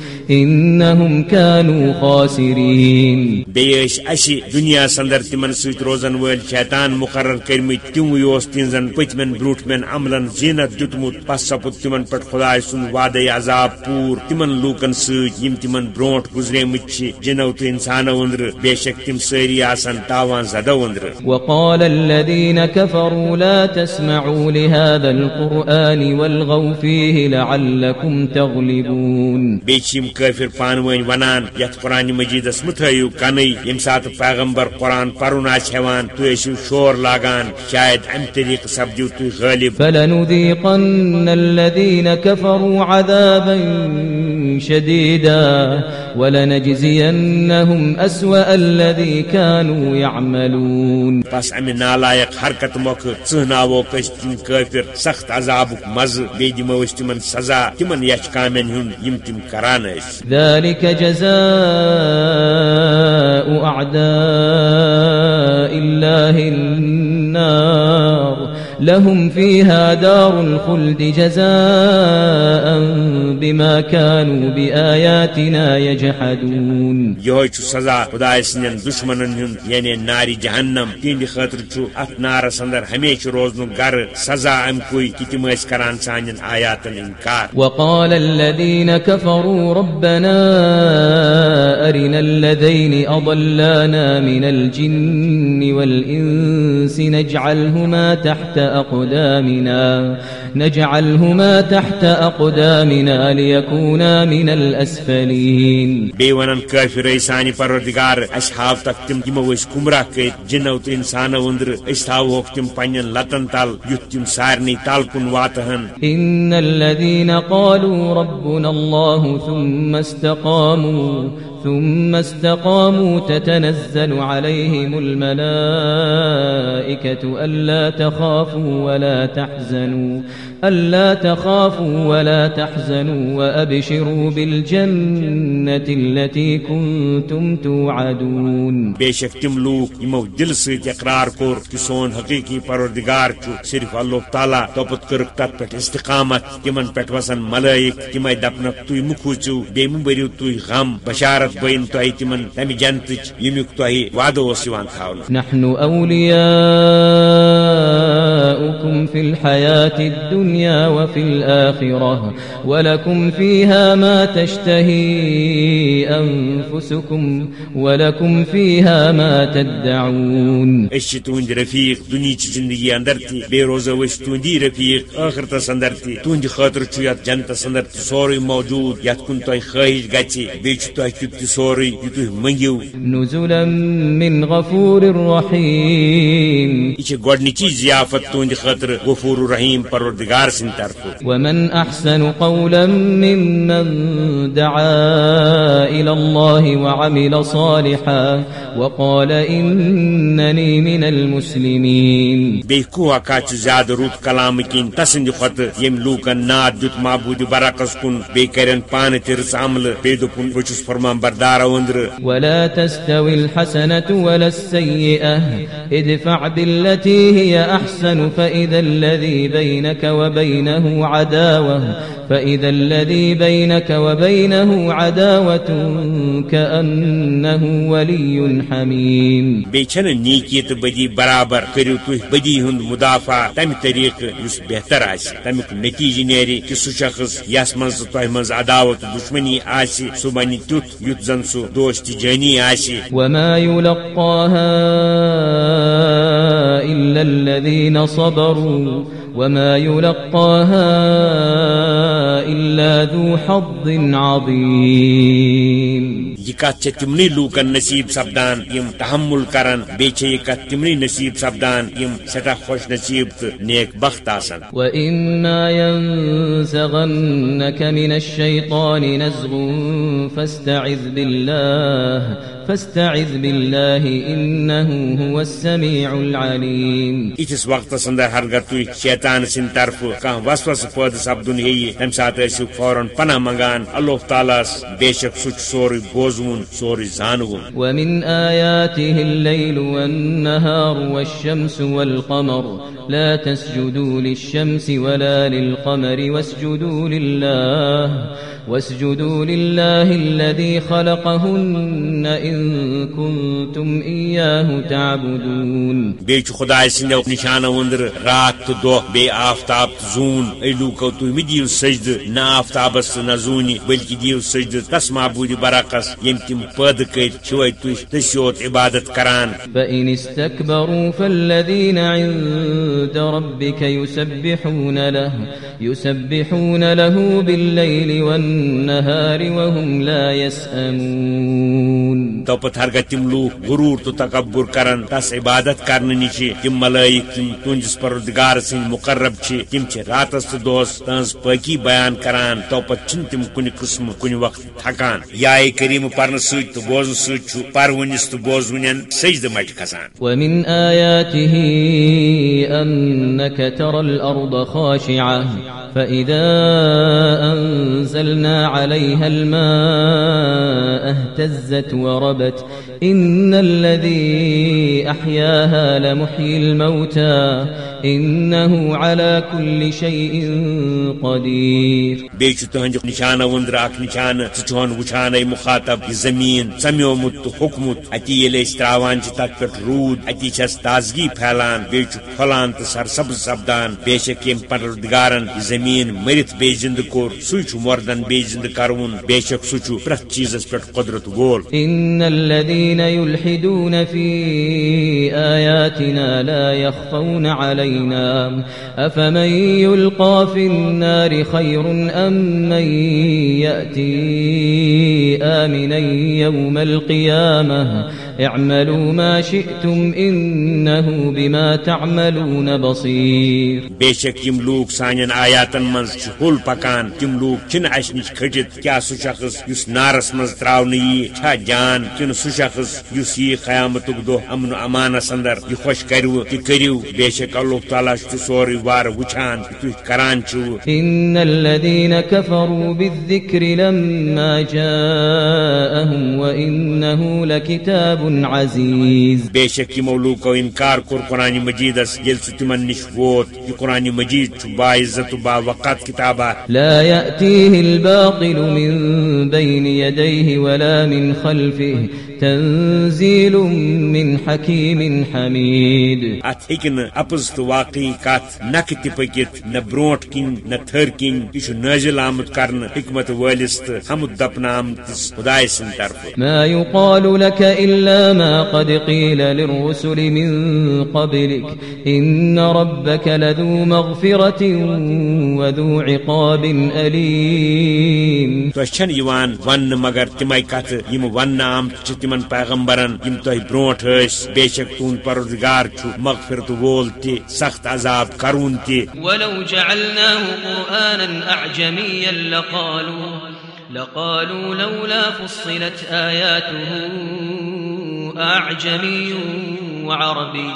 إنهم كانوا خاسرين. بیس اسی دنیا سندر تمن ست روزن ول شیطان مقرر کرمت تم یوس تنزن پتمن بروٹمن عملن زینت دتمت پس سپت تمن پٹ خدا سن وعدے عذاب پور. تمن لوکن ست یم تمن بروٹ گزریمت چھ جنو تو انسان وندر. بے شک تم سری آسن تاوان زدہ وندر. وقال الذين كفروا لا تسمعوا لهذا القرآن والغوا فيه لعلكم تغلبون. بیچیم کافر پان ون ونان یت قرآن مجیدس متھیو کنی یم سات پیغمبر قرآن پرن آوان ہیوان تو شور لاگان، شاید ام طریق سپدو تھی غالب فلنذيقن الذين كفروا عذابا شديدا ولنجزينهم أسوأ الذي كانوا يعملون. بس ام نالائق حرکت موقع ژناوو کس تم کافر سخت عذابک مزہ بیٚیہِ دِمو أسۍ تمن سزا تمن یچھ کامین ہُنٛد یِم تِم کران ٲسۍ ذلك جزاء أعداء الله النار. لهم فيها دار الخلد جزاء بما كانوا بآياتنا يجحدون. یہ سزا خدا سن دشمنن ہند یعنی ناری جہنم. تہند خاطر چھ ات نارس اندر ہمیشہ روزن گر سزا ام کوئی کہ تم ٲسۍ کران سان آیاتن انکار. وقال الذين كفروا ربنا أرنا الذين أضلانا من الجن والإنس نجعلهما تحت أقدامنا. نجعلهما تحت أقدامنا ليكونا من الأسفلين. بی ونن کافر سانی پروردگار اس ہاو تک تم یمو اس گمراہ کر جنو تو انسان وندر اس تھاو تم پنن لتن تل یت تم سارنی تال کن واتہن إن الذين قالوا ربنا الله ثم استقاموا ثم استقاموا تتنزل عليهم الملائكة ألا تخافوا ولا تحزنوا ألا تخافوا ولا تحزنوا وأبشروا بالجنة التي كنتم توعدون. بے شک تم لوگ یمو دل ست اقرار کور کہ سون حقیقی پروردگار چھ صرف اللہ تعالی توپت کرک تت پہ استقامت تمن پہ وسن ملائک تمے دپنک تھی مکھوچو بے مبریو تھی غم بشارت بین تہ تمن تمہ جنتچ یمیک تہ وعدہ اوس یوان تھاونہ نحن أولياؤكم في الحياة الدنيا وفي الآخرة ولكم فيها ما تشتهي أنفسكم ولكم فيها ما تدعون. اس تہند رفیق دنیا زندگی اندر تہ بے تہندی رفیق آخرتس اندر تہ تہند خاطر چھ یت جنتس اندر تہ سورے موجود یت کن خواہش گژھِ بیٚیہِ چھُ تۄہہِ تیُتھ تہِ سورُے یہِ تُہۍ مٔنگِو نزلا من غفور رحيم یہ چھِ گۄڈنِچی ضیافت تہنٛدِ خٲطرٕ غفور الرحیم پروردگار سٕنٛدِ طرفہٕ ومن أحسن قولا ممن دعا إلى الله وعمل صالحا وقال إنني من المسلمين. کتھ چھُ زیادٕ رُت کلامہٕ کِنۍ تسٕنٛدِ کھۄتہٕ ییٚمۍ لوٗکن ناد دیُت معبوٗدِ پانہٕ تہِ رٕژ عملہٕ بیٚیہِ دوٚپُن بہٕ چھُس فرمان بردار أنٛدرٕ ولا تستوي الحسنة ولا السيئة ادفع بالتي هي أحسن فإذا الذي بينك وبينه عداوة فإذا الذي بينك وبينه عداوة كأنه ولي حميم. بیٚیہِ چھنہٕ نیکی تہٕ بدی برابر کٔرِو تُہۍ بدی ہُنٛد مدافع تمہِ طریقہٕ یُس بہتر آسہِ تمیُک نتیجہٕ نیرِ کہ سُہ شخص یس منٛز تہٕ منٛز عداوت دشمنی آسہِ سُہ بنہِ تیُتھ یُتھ زن سُہ دوستی جٲنی آسہِ وما يلقاها إلا الذين صبروا. وما يلقاها إلا ذو حظ عظيم یہ کت تمنی لوکن نصیب سپدان یم تحمل کران بیچ یہ کت تمنی نصیب سپدان یم سٹھا خوش نصیب تو نیک بخت وإما ينزغنك من الشيطان نزغ فاستعذ بالله فاستعذ بالله إنه هو السميع العليم. اتس وقت اندر ہرگر تھی شیطان سند طرف کان وسوس پید سپدن ہی تمہ سات ٲسِو فوراً پناہ منگان۔ اللہ تعالیٰ بے شک سہ سورُے بوزوُن سورُے زانوُن۔ ومن آياته الليل والنهار والشمس والقمر لا تسجدوا للشمس ولا للقمر واسجدوا لله واسجدوا لله الذي خلقهن إن كنتم إياه تعبدون. نشانو أنٛدرٕ رات تہٕ دۄہ بیٚیہِ آفتاب زوٗن. لوٗکو تُہۍ مہٕ دِیِو سجدٕ نہ آفتابس تہٕ نہ زوٗنہِ بٔلکہِ دِیِو سجدٕ. تس معبوٗدِ تِم پٲدٕ کٔرۍ چھِوے تُہۍ تٔسۍ یوت عبادت کران. فإن استكبروا فالذين عند ربك يسبحون له يسبحون له بالليل والنهار وهم لا يسأمون. توپت ہرگہ تم لوگ غرور تو تکبر کرن تس عبادت کرنے نش تم ملائک تم تہندس پردگار سن مقرب چھ تم چھ راتس تو دوس تہذ پاکی بیان کران توپت چھ تم کن قسم کن وقت تھکان یا کریم پرن ست تو بوزن ست پرونس تو بوزون سجد مٹ کھسان ومن آياته أنك ترى الأرض خاشعة فإذا أنزلنا عليها الماء اهتزت وربت إن الذي أحياها لمحيي الموتى. إنه على كل شيء قدير. بیٚیہِ چھُ تہنٛدِ نشانہ ونٛدر اکھ نشانہ وٕچھان اے مخاطب یہِ زٔمیٖن ژمیومُت تہٕ ہوٚکھمُت اتی ییٚلہِ أسۍ تراوان چھِ تتھ پٮ۪ٹھ روٗد اتی چھس تازگی پھیلان پھۄلان تہٕ سرسبز بے شک ییٚمۍ پروردگارن زٔمیٖن مٔرِتھ بیٚیہِ زِندٕ کوٚر سُے چھُ مردن بیٚیہِ زِندٕ کرون بے شک سُہ چھُ پرٛٮ۪تھ چیٖزس پٮ۪ٹھ قۄدرت وول إن الذين يلحدون في آياتنا لا يخفون علينا علينا أفمن يلقى في النار خير أم من يأتي آمنا يوم القيامة اعملوا ما شئتم إنه بما تعملون بصير بے شک یم لوگ سانین آیاتن منز چھ ہل پکان تم لوگ چھن اس نش کھٹت کیا سہ شخص یس نارس منز تراون یی چھا جان کن سہ شخص یس یہ قیامتک دہ امن و امانس اندر یہ خوش کرو تہ کریو۔ بے شک اللہ تعالیٰ چھ سوری وار وچھان تہ کران چھو إن الذين كفروا بالذكر لما جاءهم وإنه لكتاب عزيز بے شک یمو لوکو انکار کور قرآن مجیدس یل سہ تمن نش ووت یہ قرآن مجید چھ باعزت و با وقت کتابہ لا يأتيه الباطل من بين يديه ولا من خلفه. تنزيل من حكيم حميد. ات ہیکہ نہ اپز تو واقعی کت نک تہ پکت نہ برونٹ کن نہ تھر کن یہ نازل آمت کرن حکمت وٲلِس تہٕ حمد دپنہٕ آمتس خدائے سٕنٛدِ طرفہٕ ما يقال لك إلا ما قد قيل للرسل من قبلك إن ربك لذو مغفرة وذو عقاب أليم چھنہٕ یِوان وننہٕ مگر تِمے کتھٕ یِم وننہٕ آمژٕ چھِ تِمن پیغمبرن یِم تۄہہِ بے شک تُہُنٛد پروردگار چھُ مغفرت وول تہِ سخت عذاب کرون تہِ ولو جعلناه قرآنا أعجميا لقالوا لقالوا لولا فصلت آياته أعجمي وعربي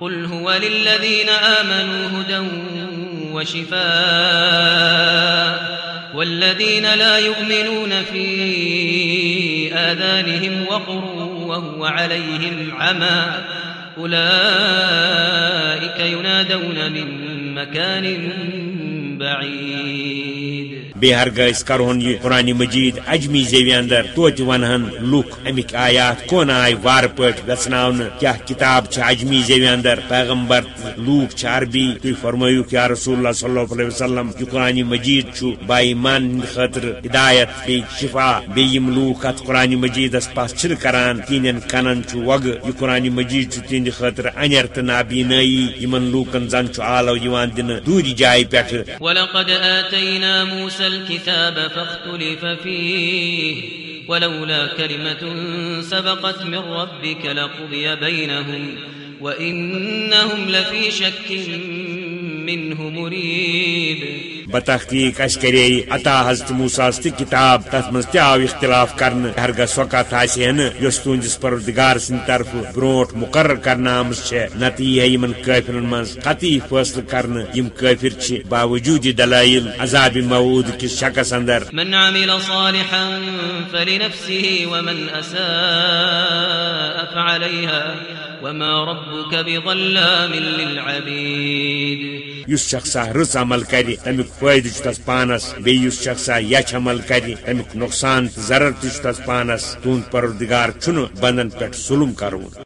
قل هو للذين آمنوا هدى وشفاء والذين لا يؤمنون في آذانهم وقر وهو عليهم عمى. أولئك ينادون من مكان بعيد. بیٚیہِ ہرگاہ أسۍ کرہون یہِ قرآن مجیٖد اجمی زیوِ اندر توتہِ ونہن لُکھ امیِکۍ آیات کون آیہِ وارٕ پٲٹھۍ ویژناونہٕ کیاہ کِتاب چھِ اجمی زیوِ اندر پیغمبر تہٕ لوٗکھ چھِ عربی۔ تُہۍ فرمٲیوُکھ یا رسول اللہ صلی اللہ علیہ وسلم یہِ قرآن مجیٖد چھُ با ایمان ہٕنٛدِ خٲطرٕ ہدایت بیٚیہِ شفا بیٚیہِ یِم لوٗکھ اتھ قرآن مجیٖدس پس چھِنہٕ کران۔ تِہنٛدٮ۪ن کنن چھُ وگہٕ یہِ قرآن مجیٖد چھُ تِہنٛدِ خٲطرٕ انیر تہٕ نابینٲیی یِمن لوٗکن زن چھُ آلو یِوان دِنہٕ دوٗرِ جایہِ پٮ۪ٹھٕ ولقد آتينا موسى الكتاب فاختلف فيه ولولا كلمة سبقت من ربك لقضي بينهم وإنهم لفي شك منه مريب. بتحقیق اس کرے عطا حضرت موساس تہ کتاب تر مز تہ آو اختلاف کرنے ہرگاہ سو کت آس تہندس پروردگار سند طرف بروٹ مقرر کرنا آمز نت یہ قافرن مز قطعی فیصلہ کرنے یم قافر باوجود دلائل عذاب موعود کس شکس اندر. من عمل صالحا فلنفسه ومن اساء فعليها. وما ربك بظلام للعبيد. اس شخصا رس عمل کر، تمیک فائدہ تس پانس. بیس شخصا یچ عمل کر، تمیک نقصان ضرر تس پانس. تہد پردگار چھ بندن پہ ظلم کرون